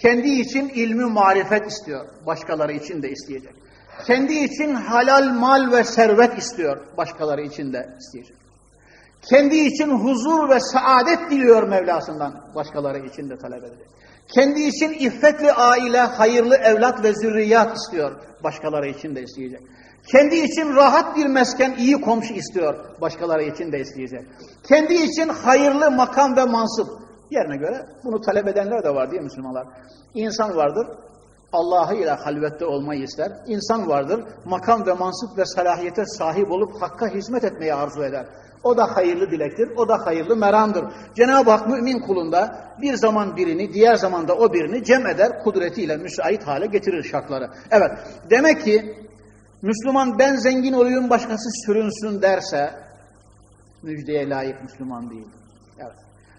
Kendi için ilmi marifet istiyor, başkaları için de isteyecek. Kendi için halal mal ve servet istiyor, başkaları için de isteyecek. Kendi için huzur ve saadet diliyor Mevlasından, başkaları için de talep edecek. Kendi için iffetli aile, hayırlı evlat ve zürriyat istiyor. Başkaları için de isteyecek. Kendi için rahat bir mesken, iyi komşu istiyor. Başkaları için de isteyecek. Kendi için hayırlı makam ve mansıp. Yerine göre bunu talep edenler de var mi Müslümanlar? İnsan vardır, Allah'ı ile halvette olmayı ister. İnsan vardır, makam ve mansıp ve salahiyete sahip olup hakka hizmet etmeyi arzu eder. O da hayırlı dilektir, o da hayırlı meramdır. Cenab-ı Hak mümin kulunda bir zaman birini, diğer zamanda o birini cem eder, kudretiyle müsait hale getirir şartları. Evet, demek ki Müslüman ben zengin olayım başkası sürünsün derse müjdeye layık Müslüman değil. Evet.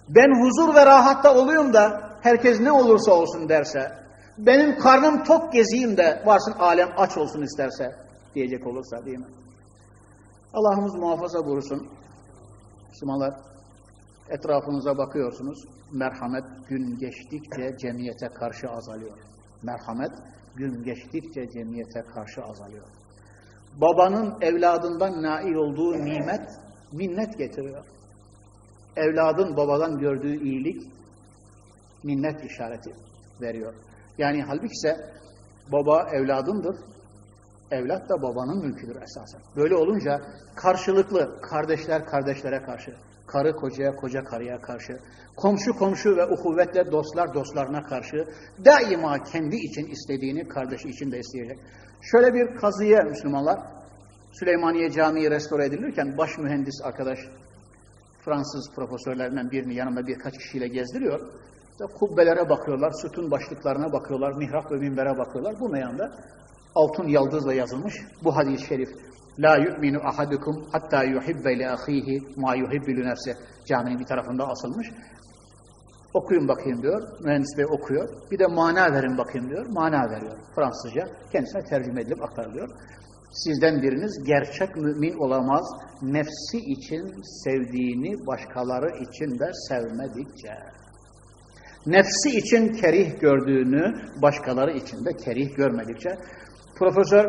ben huzur ve rahatta olayım da herkes ne olursa olsun derse, benim karnım tok gezeyim de varsın alem aç olsun isterse diyecek olursa değil mi? Allah'ımız muhafaza buyursun. Müslümanlar etrafınıza bakıyorsunuz. Merhamet gün geçtikçe cemiyete karşı azalıyor. Merhamet gün geçtikçe cemiyete karşı azalıyor. Babanın evladından nail olduğu nimet minnet getiriyor. Evladın babadan gördüğü iyilik minnet işareti veriyor. Yani halbuki ise baba evladındır, evlat da babanın mülküdür esasen. Böyle olunca karşılıklı kardeşler kardeşlere karşı, karı kocaya, koca karıya karşı, komşu komşu ve uhuvvetle dostlar dostlarına karşı daima kendi için istediğini kardeşi için de isteyecek. Şöyle bir kazıya Müslümanlar, Süleymaniye Camii restore edilirken baş mühendis arkadaş Fransız profesörlerinden birini yanında birkaç kişiyle gezdiriyor. İşte kubbelere bakıyorlar, sütun başlıklarına bakıyorlar, mihrap ve minbere bakıyorlar. Bunun yanında altın yıldızla yazılmış bu hadis-i şerif. La yu'minu ahadukum hatta yuhibbe li ahihi ma yuhibbu li nefsi. Caminin bir tarafında asılmış. Okuyun bakayım diyor. Mühendis bey okuyor. Bir de mana verin bakayım diyor. Mana veriyor. Fransızca kendisine tercüme edilip aktarılıyor. Sizden biriniz gerçek mümin olamaz. Nefsi için sevdiğini başkaları için de sevmedikçe. Nefsi için kerih gördüğünü başkaları için de kerih görmedikçe. Profesör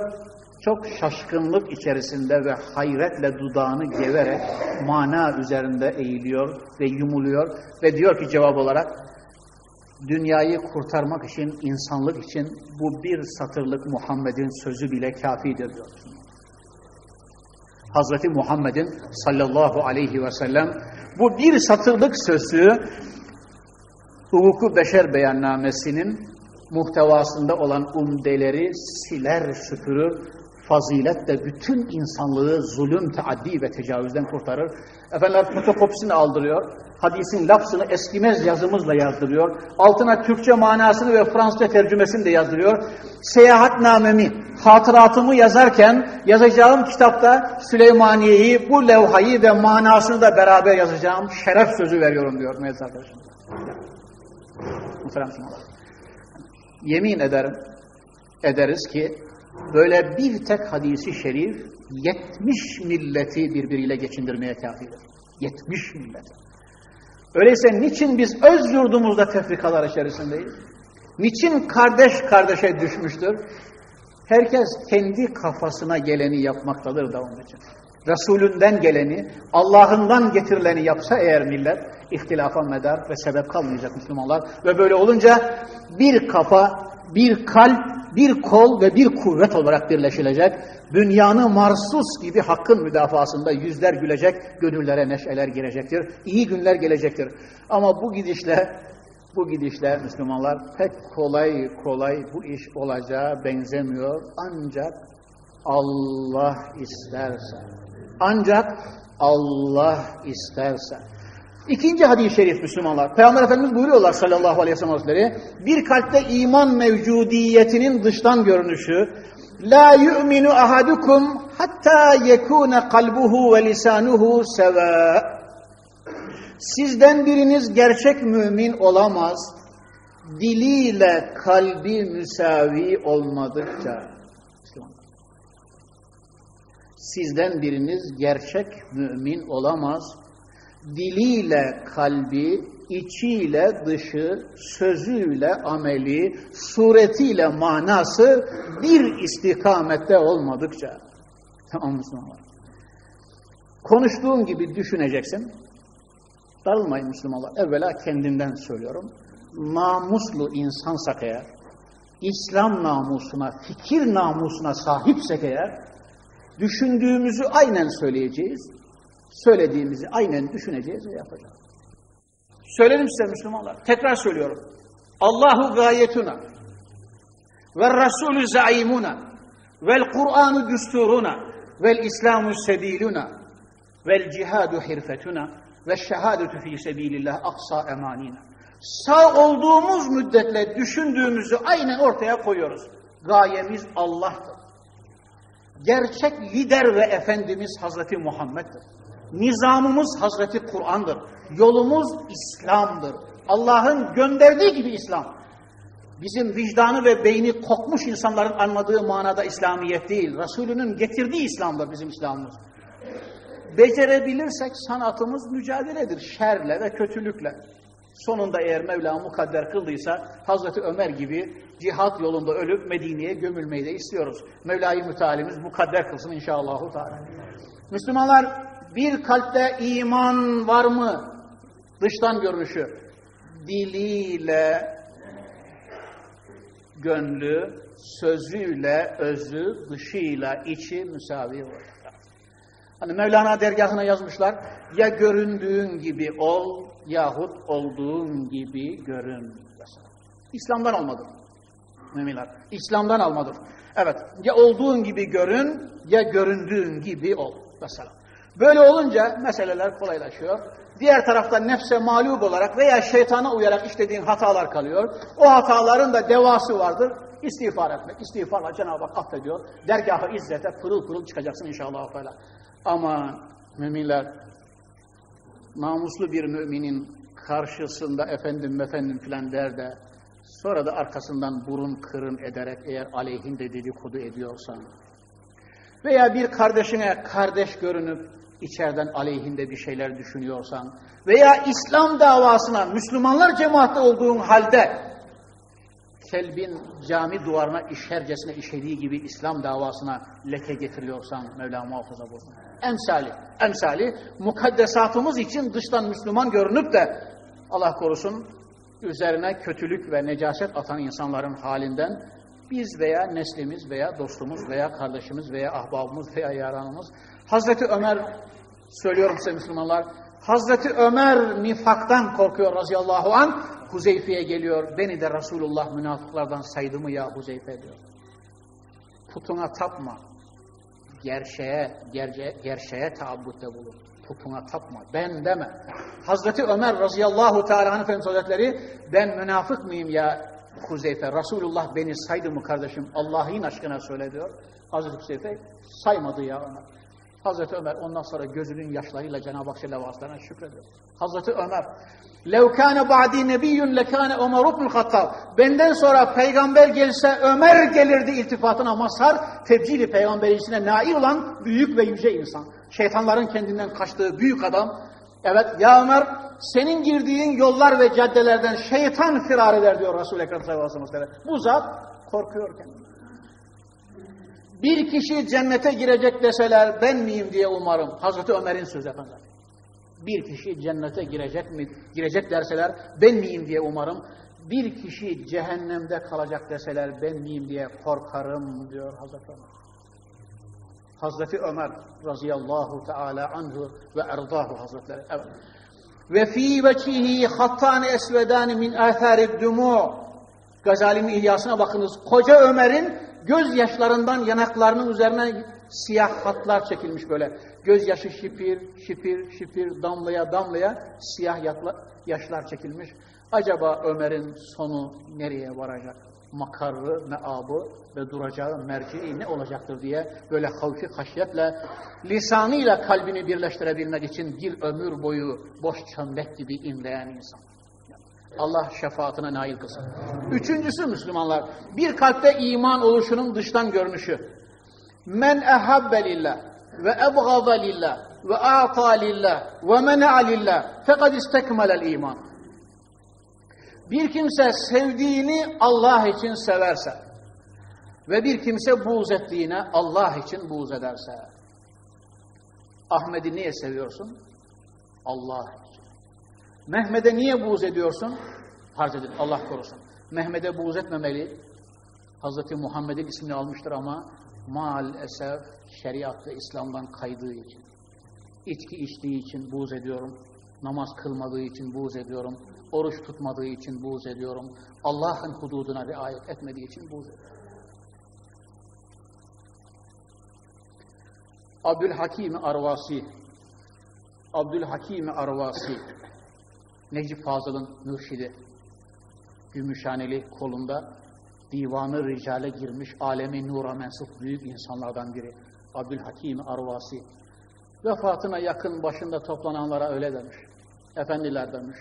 çok şaşkınlık içerisinde ve hayretle dudağını geverek mana üzerinde eğiliyor ve yumuluyor ve diyor ki cevap olarak dünyayı kurtarmak için, insanlık için bu bir satırlık Muhammed'in sözü bile kafidir diyor. Hazreti Muhammed'in sallallahu aleyhi ve sellem bu bir satırlık sözü hukuku beşer beyannamesinin muhtevasında olan umdeleri siler süpürür, faziletle bütün insanlığı zulüm, taaddi ve tecavüzden kurtarır. Efendiler fotokopisini aldırıyor, hadisin lafzını eskimez yazımızla yazdırıyor, altına Türkçe manasını ve Fransızca tercümesini de yazdırıyor. Seyahatnamemi, hatıratımı yazarken yazacağım kitapta Süleymaniye'yi, bu levhayı ve manasını da beraber yazacağım şeref sözü veriyorum diyor meclis arkadaşım. Muhterem Yemin ederim, ederiz ki böyle bir tek hadisi şerif 70 milleti birbiriyle geçindirmeye kafidir. 70 milleti. Öyleyse niçin biz öz yurdumuzda tefrikalar içerisindeyiz? Niçin kardeş kardeşe düşmüştür? Herkes kendi kafasına geleni yapmaktadır da onun için. Resulünden geleni, Allah'ından getirileni yapsa eğer millet, ihtilafa medar ve sebep kalmayacak Müslümanlar. Ve böyle olunca bir kafa, bir kalp, bir kol ve bir kuvvet olarak birleşilecek. Dünyanı marsus gibi hakkın müdafasında yüzler gülecek, gönüllere neşeler girecektir. İyi günler gelecektir. Ama bu gidişle bu gidişle Müslümanlar pek kolay kolay bu iş olacağı benzemiyor. Ancak Allah isterse. Ancak Allah isterse. İkinci hadis-i şerif Müslümanlar. Peygamber Efendimiz buyuruyorlar sallallahu aleyhi ve sellem Hazretleri. Bir kalpte iman mevcudiyetinin dıştan görünüşü. La yu'minu ahadukum hatta yekune kalbuhu ve lisanuhu seva. Sizden biriniz gerçek mümin olamaz. Diliyle kalbi müsavi olmadıkça. Sizden biriniz gerçek mümin olamaz diliyle kalbi, içiyle dışı, sözüyle ameli, suretiyle manası bir istikamette olmadıkça. Tamam Müslümanlar. Konuştuğum gibi düşüneceksin. Darılmayın Müslümanlar. Evvela kendimden söylüyorum. Namuslu insansak eğer, İslam namusuna, fikir namusuna sahipsek eğer, düşündüğümüzü aynen söyleyeceğiz söylediğimizi aynen düşüneceğiz ve yapacağız. Söyledim size Müslümanlar. Tekrar söylüyorum. Allahu gayetuna ve Resulü zaimuna vel Kur'anu düsturuna vel İslamu sebiluna vel cihadu hirfetuna ve şehadetu fi sebilillah aksa emanina. Sağ olduğumuz müddetle düşündüğümüzü aynen ortaya koyuyoruz. Gayemiz Allah'tır. Gerçek lider ve Efendimiz Hazreti Muhammed'dir. Nizamımız Hazreti Kur'an'dır. Yolumuz İslam'dır. Allah'ın gönderdiği gibi İslam. Bizim vicdanı ve beyni kokmuş insanların anladığı manada İslamiyet değil. Resulünün getirdiği İslam'dır bizim İslam'ımız. Becerebilirsek sanatımız mücadeledir şerle ve kötülükle. Sonunda eğer Mevla mukadder kıldıysa Hazreti Ömer gibi cihat yolunda ölüp Medine'ye gömülmeyi de istiyoruz. Mevla-i Mütealimiz mukadder kılsın inşallah. Müslümanlar bir kalpte iman var mı? Dıştan görünüşü. Diliyle gönlü, sözüyle, özü, dışıyla, içi müsavi olacak. Hani Mevlana dergahına yazmışlar, ya göründüğün gibi ol, yahut olduğun gibi görün. İslam'dan almadır. Müminler. İslam'dan almadır. Evet, ya olduğun gibi görün, ya göründüğün gibi ol. Mesela. Böyle olunca meseleler kolaylaşıyor. Diğer taraftan nefse mağlup olarak veya şeytana uyarak işlediğin hatalar kalıyor. O hataların da devası vardır. İstiğfar etmek. İstiğfarla Cenab-ı Hak affediyor. Dergahı izzete pırıl pırıl çıkacaksın inşallah. Ama müminler namuslu bir müminin karşısında efendim efendim filan der de sonra da arkasından burun kırın ederek eğer aleyhinde dedikodu ediyorsan veya bir kardeşine kardeş görünüp içeriden aleyhinde bir şeyler düşünüyorsan veya İslam davasına Müslümanlar cemaatte olduğun halde kelbin cami duvarına işercesine işediği gibi İslam davasına leke getiriyorsan Mevla muhafaza bozun. Emsali, emsali mukaddesatımız için dıştan Müslüman görünüp de Allah korusun üzerine kötülük ve necaset atan insanların halinden biz veya neslimiz veya dostumuz veya kardeşimiz veya ahbabımız veya yaranımız Hazreti Ömer söylüyorum size Müslümanlar Hazreti Ömer nifaktan korkuyor razıyallahu an. Huzeyfe'ye geliyor. Beni de Resulullah münafıklardan saydı mı ya Huzeyfe diyor. Putuna tapma. Gerçeğe, gerçeğe, gerçeğe taabbütte bulun. Putuna tapma. Ben deme. Hazreti Ömer razıyallahu teala Efendimiz Hazretleri ben münafık mıyım ya Huzeyfe? Resulullah beni saydı mı kardeşim? Allah'ın aşkına söyle diyor. Hazreti Huzeyfe saymadı ya Ömer Hazreti Ömer ondan sonra gözünün yaşlarıyla Cenab-ı Hak levaslarına şükrediyor. Hazreti Ömer لَوْ كَانَ بَعْدِي نَبِيٌّ لَكَانَ اُمَرُ بْنُ الْخَطَّابِ Benden sonra peygamber gelse Ömer gelirdi iltifatına mazhar, tebcili peygamberisine nail olan büyük ve yüce insan. Şeytanların kendinden kaçtığı büyük adam. Evet ya Ömer senin girdiğin yollar ve caddelerden şeytan firar eder diyor Resul-i Ekrem sallallahu aleyhi ve sellem. Bu zat korkuyor kendini. Bir kişi cennete girecek deseler ben miyim diye umarım. Hazreti Ömer'in sözü efendim. Bir kişi cennete girecek mi girecek derseler ben miyim diye umarım. Bir kişi cehennemde kalacak deseler ben miyim diye korkarım diyor Hazreti Ömer. Hazreti Ömer razıyallahu teala anhu ve erdahu hazretleri. Evet. Ve fi vecihi hattan esvedan min athari dumu. Gazali'nin İlyasına bakınız. Koca Ömer'in gözyaşlarından yanaklarının üzerine siyah hatlar çekilmiş böyle. Gözyaşı şipir, şipir, şipir, damlaya damlaya siyah yaşlar çekilmiş. Acaba Ömer'in sonu nereye varacak? Makarrı, meabı ve duracağı merceği ne olacaktır diye böyle havfi haşyetle lisanıyla kalbini birleştirebilmek için bir ömür boyu boş çömlek gibi inleyen insan. Allah şefaatine nail kılsın. Üçüncüsü Müslümanlar, bir kalpte iman oluşunun dıştan görünüşü. Men ehabbe lillah ve ebgada lillah ve a'ta lillah ve mena'a lillah fekad istekmelel iman. Bir kimse sevdiğini Allah için severse ve bir kimse buğz ettiğine Allah için buğz ederse. Ahmet'i niye seviyorsun? Allah. Mehmet'e niye buğz ediyorsun? Farz edin, Allah korusun. Mehmet'e buğz etmemeli. Hazreti Muhammed'in ismini almıştır ama maalesef şeriat ve İslam'dan kaydığı için. İçki içtiği için buğz ediyorum. Namaz kılmadığı için buğz ediyorum. Oruç tutmadığı için buğz ediyorum. Allah'ın hududuna riayet etmediği için buğz ediyorum. Abdülhakim Arvasi Abdülhakim Arvasi Necip Fazıl'ın mürşidi Gümüşhaneli kolunda divanı ricale girmiş alemi nura mensup büyük insanlardan biri Abdülhakim Arvasi vefatına yakın başında toplananlara öyle demiş. Efendiler demiş.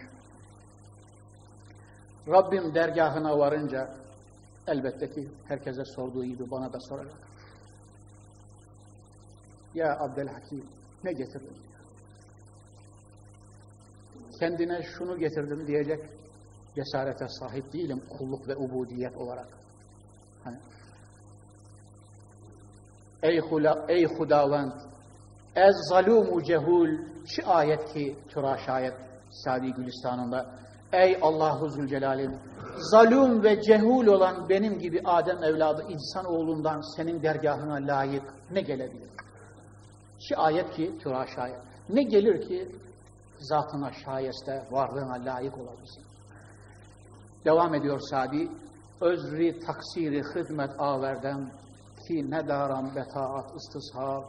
Rabbim dergahına varınca elbette ki herkese sorduğu gibi bana da soracak. Ya Abdülhakim ne getirdin? Kendine şunu getirdim diyecek cesarete sahip değilim kulluk ve ubudiyet olarak. Hani, ey, hula, ey hudavand ez zalumu cehul şu ayet ki türaş ayet Sadi Gülistan'ında ey Allahu Zülcelal'in zalum ve cehul olan benim gibi Adem evladı insan oğlundan senin dergahına layık ne gelebilir? Şu ayet ki türaş ayet. Ne gelir ki zatına şayeste varlığına layık olabilsin? Devam ediyor Sadi. Özri taksiri hizmet averdem ki ne daram betaat istishab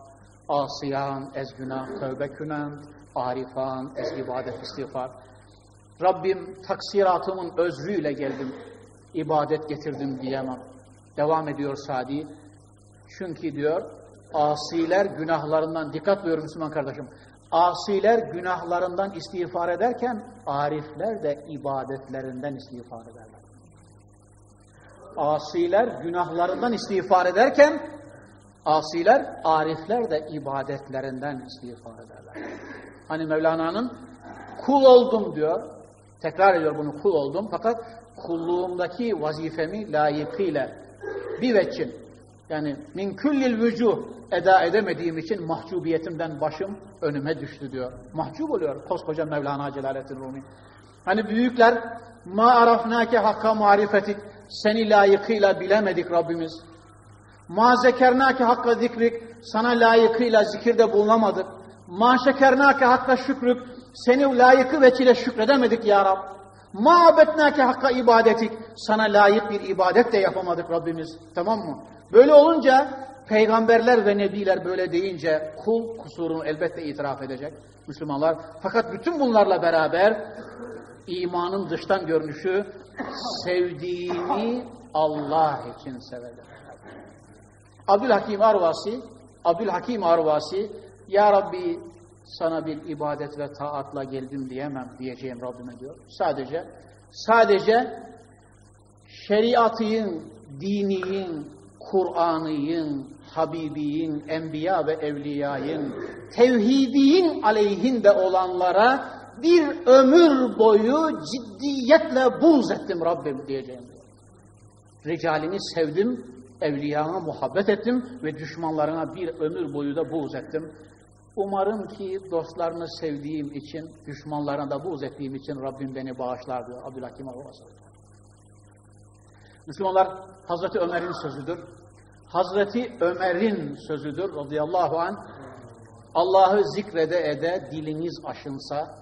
asiyan ez günah tövbe künen arifan ez ibadet istiğfar. Rabbim taksiratımın özrüyle geldim. ibadet getirdim diyemem. Devam ediyor Sadi. Çünkü diyor asiler günahlarından dikkat buyurun Müslüman kardeşim. Asiler günahlarından istiğfar ederken arifler de ibadetlerinden istiğfar ederler. Asiler günahlarından istiğfar ederken asiler, arifler de ibadetlerinden istiğfar ederler. Hani Mevlana'nın kul oldum diyor. Tekrar ediyor bunu kul oldum fakat kulluğumdaki vazifemi layıkıyla bir veçin yani min küllil vücuh eda edemediğim için mahcubiyetimden başım önüme düştü diyor. Mahcup oluyor koskoca Mevlana Celaleddin Rumi. Hani büyükler ma arafnake hakka marifetik seni layıkıyla bilemedik Rabbimiz. Ma zekernake hakka zikrik sana layıkıyla zikirde bulunamadık. Ma şekernake hakka şükrük seni layıkı veçile şükredemedik ya Rab. Ma abetnake hakka ibadetik sana layık bir ibadet de yapamadık Rabbimiz. Tamam mı? Böyle olunca peygamberler ve nebiler böyle deyince kul kusurunu elbette itiraf edecek Müslümanlar. Fakat bütün bunlarla beraber imanın dıştan görünüşü sevdiğini Allah için severim. Abdülhakim Arvasi Abdülhakim Arvasi Ya Rabbi sana bir ibadet ve taatla geldim diyemem diyeceğim Rabbime diyor. Sadece sadece şeriatın, diniyin, Kur'an'ın, Habibiyin, Enbiya ve Evliyayın, tevhidiyin aleyhinde olanlara bir ömür boyu ciddiyetle buğz ettim Rabbim diyeceğim. Ricalini sevdim, evliyana muhabbet ettim ve düşmanlarına bir ömür boyu da buğz ettim. Umarım ki dostlarını sevdiğim için, düşmanlarına da buğz ettiğim için Rabbim beni bağışlar diyor Abdülhakim Aleyhisselam. Müslümanlar Hazreti Ömer'in sözüdür. Hazreti Ömer'in sözüdür radıyallahu an. Allah'ı zikrede ede diliniz aşınsa,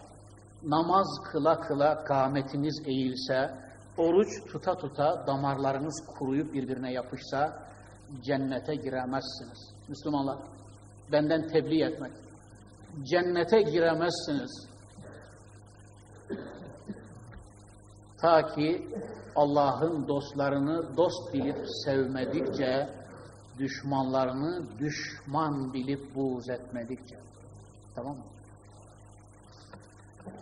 namaz kıla kıla kâmetiniz eğilse, oruç tuta tuta damarlarınız kuruyup birbirine yapışsa, cennete giremezsiniz. Müslümanlar, benden tebliğ etmek. Cennete giremezsiniz. Ta ki Allah'ın dostlarını dost bilip sevmedikçe, düşmanlarını düşman bilip buğz etmedikçe. Tamam mı?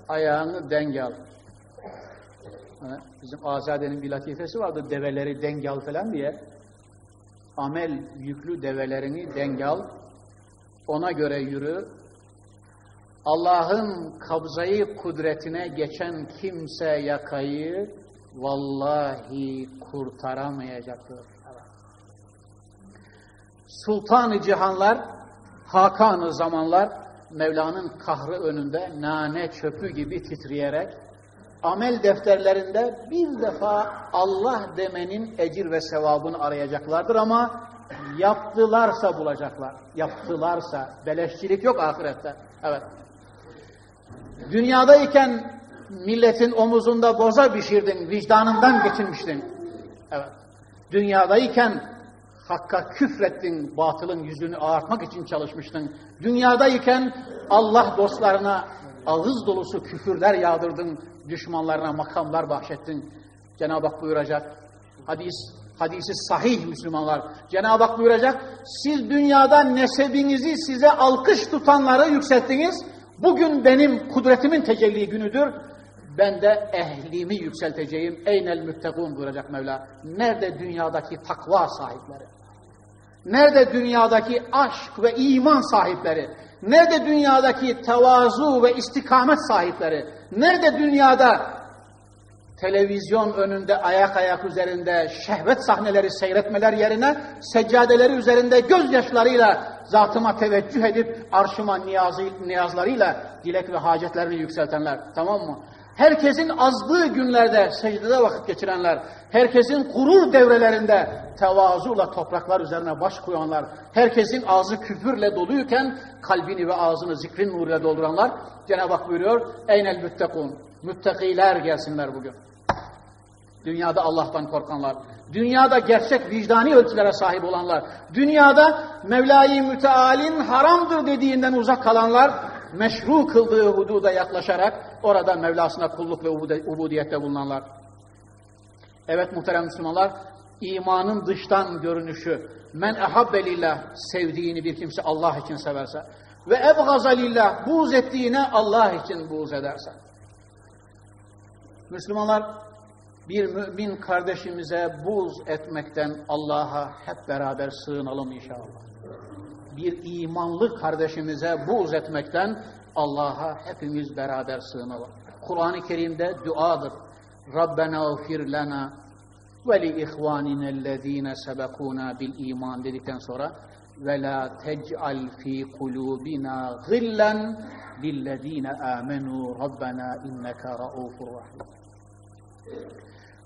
Ayağını denk al. Bizim Azade'nin bir latifesi vardı, develeri denk al falan diye. Amel yüklü develerini denk al, ona göre yürü. Allah'ın kabzayı kudretine geçen kimse yakayı vallahi kurtaramayacaktır. Sultan-ı cihanlar, Hakan-ı zamanlar Mevla'nın kahrı önünde nane çöpü gibi titreyerek amel defterlerinde bir defa Allah demenin ecir ve sevabını arayacaklardır ama yaptılarsa bulacaklar. Yaptılarsa. Beleşçilik yok ahirette. Evet. Dünyadayken milletin omuzunda boza pişirdin, vicdanından geçinmiştin. Evet. Dünyadayken Hakka küfrettin, batılın yüzünü ağartmak için çalışmıştın. Dünyadayken Allah dostlarına ağız dolusu küfürler yağdırdın, düşmanlarına makamlar bahşettin. Cenab-ı Hak buyuracak, hadis, Hadisi sahih Müslümanlar. Cenab-ı Hak buyuracak, siz dünyada nesebinizi size alkış tutanları yükselttiniz. Bugün benim kudretimin tecelli günüdür. Ben de ehlimi yükselteceğim. Eynel müttegûn buyuracak Mevla. Nerede dünyadaki takva sahipleri? Nerede dünyadaki aşk ve iman sahipleri? Nerede dünyadaki tevazu ve istikamet sahipleri? Nerede dünyada televizyon önünde ayak ayak üzerinde şehvet sahneleri seyretmeler yerine seccadeleri üzerinde gözyaşlarıyla zatıma teveccüh edip arşıma niyazı, niyazlarıyla dilek ve hacetlerini yükseltenler. Tamam mı? Herkesin azdığı günlerde secdede vakit geçirenler, herkesin kurur devrelerinde tevazuyla topraklar üzerine baş koyanlar, herkesin ağzı küfürle doluyken kalbini ve ağzını zikrin nuruyla dolduranlar, Cenab-ı Hak buyuruyor, Eynel müttekun, müttakiler gelsinler bugün. Dünyada Allah'tan korkanlar, dünyada gerçek vicdani ölçülere sahip olanlar, dünyada Mevla-i Müteal'in haramdır dediğinden uzak kalanlar, meşru kıldığı hududa yaklaşarak orada Mevlasına kulluk ve ubudiyette bulunanlar. Evet muhterem Müslümanlar, imanın dıştan görünüşü, men ehabbe lillah, sevdiğini bir kimse Allah için severse ve ebgaza lillah, buğz ettiğine Allah için buğz ederse. Müslümanlar, bir mümin kardeşimize buz etmekten Allah'a hep beraber sığınalım inşallah. Bir imanlı kardeşimize buz etmekten Allah'a hepimiz beraber sığınalım. Kur'an-ı Kerim'de duadır. Rabbena ufir lana ve li ihvanina ellezine sebekuna bil iman dedikten sonra ve la tec'al fi kulubina gillen lillezine amenu rabbena inneke raufur rahim.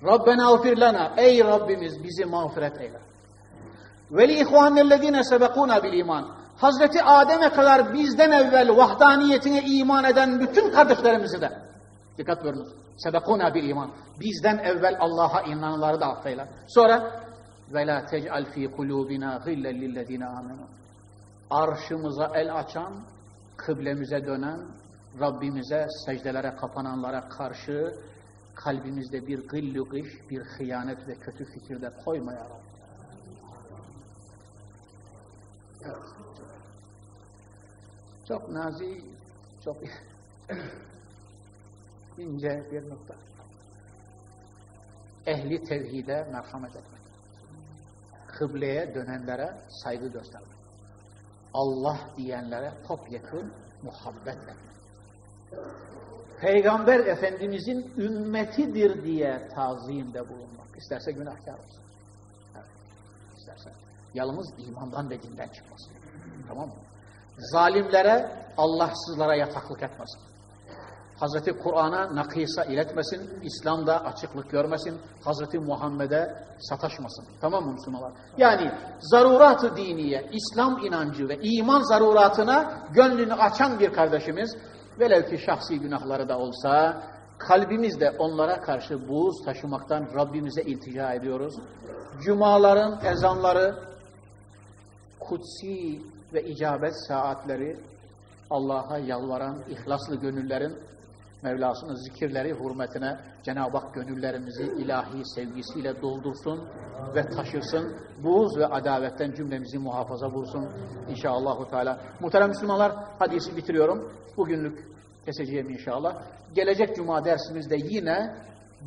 Rabbena ufir lana ey Rabbimiz bizi mağfiret eyle. Ve li ihvanellezine sebekuna bil iman. Hazreti Adem'e kadar bizden evvel vahdaniyetine iman eden bütün kardeşlerimizi de dikkat buyurunuz. Sebekuna bil iman. Bizden evvel Allah'a inananları da affeyle. Sonra ve la tec'al fi kulubina gillen lillezine amenu. Arşımıza el açan, kıblemize dönen, Rabbimize secdelere kapananlara karşı kalbimizde bir gıllu gış, bir hıyanet ve kötü fikirde koyma ya Rabbi. Evet. Çok nazik, çok ince bir nokta. Ehli tevhide merhamet etmek. Kıbleye dönenlere saygı göstermek. Allah diyenlere topyekun muhabbet etmek. Peygamber Efendimizin ümmetidir diye tazimde bulunmak. İsterse günahkar olsun. Evet. İsterse. Yalnız imandan ve dinden çıkmasın. Tamam mı? Zalimlere, Allahsızlara yataklık etmesin. Hazreti Kur'an'a nakisa iletmesin, İslam'da açıklık görmesin, Hazreti Muhammed'e sataşmasın. Tamam mı Müslümanlar? Yani zarurat-ı diniye, İslam inancı ve iman zaruratına gönlünü açan bir kardeşimiz, velev ki şahsi günahları da olsa, kalbimizde onlara karşı buğuz taşımaktan Rabbimize iltica ediyoruz. Cumaların ezanları, kutsi ve icabet saatleri, Allah'a yalvaran ihlaslı gönüllerin Mevlasının zikirleri hürmetine Cenab-ı Hak gönüllerimizi ilahi sevgisiyle doldursun ve taşırsın. Buğz ve adavetten cümlemizi muhafaza bulsun inşallahü teala. Muhterem Müslümanlar hadisi bitiriyorum. Bugünlük keseceğim inşallah. Gelecek cuma dersimizde yine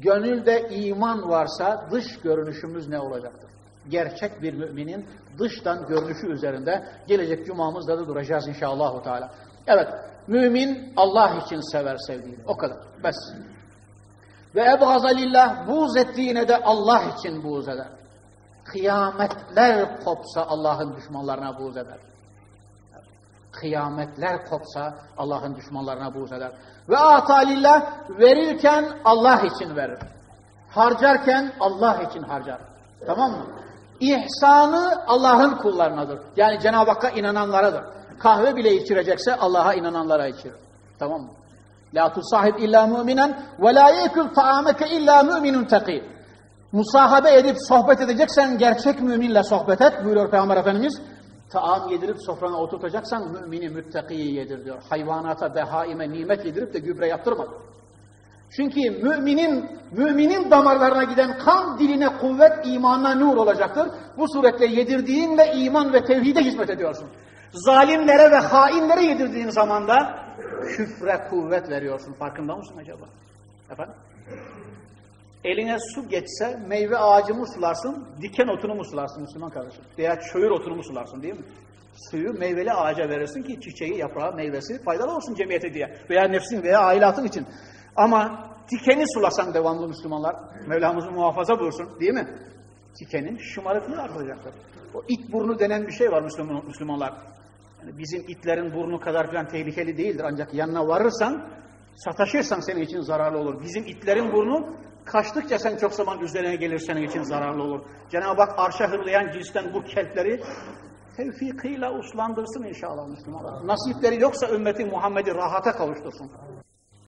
gönülde iman varsa dış görünüşümüz ne olacaktır? Gerçek bir müminin dıştan görünüşü üzerinde gelecek cumamızda da duracağız inşallahü teala. Evet, mümin Allah için sever sevdiğini. O kadar. Bes. Ve ebgaza lillah buğz ettiğine de Allah için buğz eder. Kıyametler kopsa Allah'ın düşmanlarına buğz eder. Kıyametler kopsa Allah'ın düşmanlarına buğz eder. Ve atalillah verirken Allah için verir. Harcarken Allah için harcar. Tamam mı? İhsanı Allah'ın kullarınadır. Yani Cenab-ı Hakk'a inananlaradır. Kahve bile içirecekse Allah'a inananlara içirir. Tamam mı? La tusahib illa müminen ve la yekul taameke illa müminun tekî. Musahabe edip sohbet edeceksen gerçek müminle sohbet et buyuruyor Peygamber Efendimiz. Taam yedirip sofrana oturtacaksan mümini müttakiyi yedir diyor. Hayvanata, behaime nimet yedirip de gübre yaptırma. Çünkü müminin müminin damarlarına giden kan diline kuvvet, imanına nur olacaktır. Bu suretle yedirdiğinle iman ve tevhide hizmet ediyorsun. Zalimlere ve hainlere yedirdiğin zaman da küfre kuvvet veriyorsun. Farkında mısın acaba? Efendim? Eline su geçse meyve ağacı mı sularsın, diken otunu mu sularsın Müslüman kardeşim? Veya çöğür otunu mu sularsın değil mi? Suyu meyveli ağaca verirsin ki çiçeği, yaprağı, meyvesi faydalı olsun cemiyete diye. Veya nefsin veya ailatın için. Ama dikeni sulasan devamlı Müslümanlar, Mevlamızı muhafaza buyursun değil mi? Dikenin şımarıklığı artacaktır. O it burnu denen bir şey var Müslüman, Müslümanlar. Yani bizim itlerin burnu kadar falan tehlikeli değildir. Ancak yanına varırsan, sataşırsan senin için zararlı olur. Bizim itlerin burnu kaçtıkça sen çok zaman üzerine gelir senin için zararlı olur. Cenab-ı Hak arşa hırlayan cinsten bu kelpleri tevfikıyla uslandırsın inşallah Müslümanlar. Nasipleri yoksa ümmeti Muhammed'i rahata kavuştursun.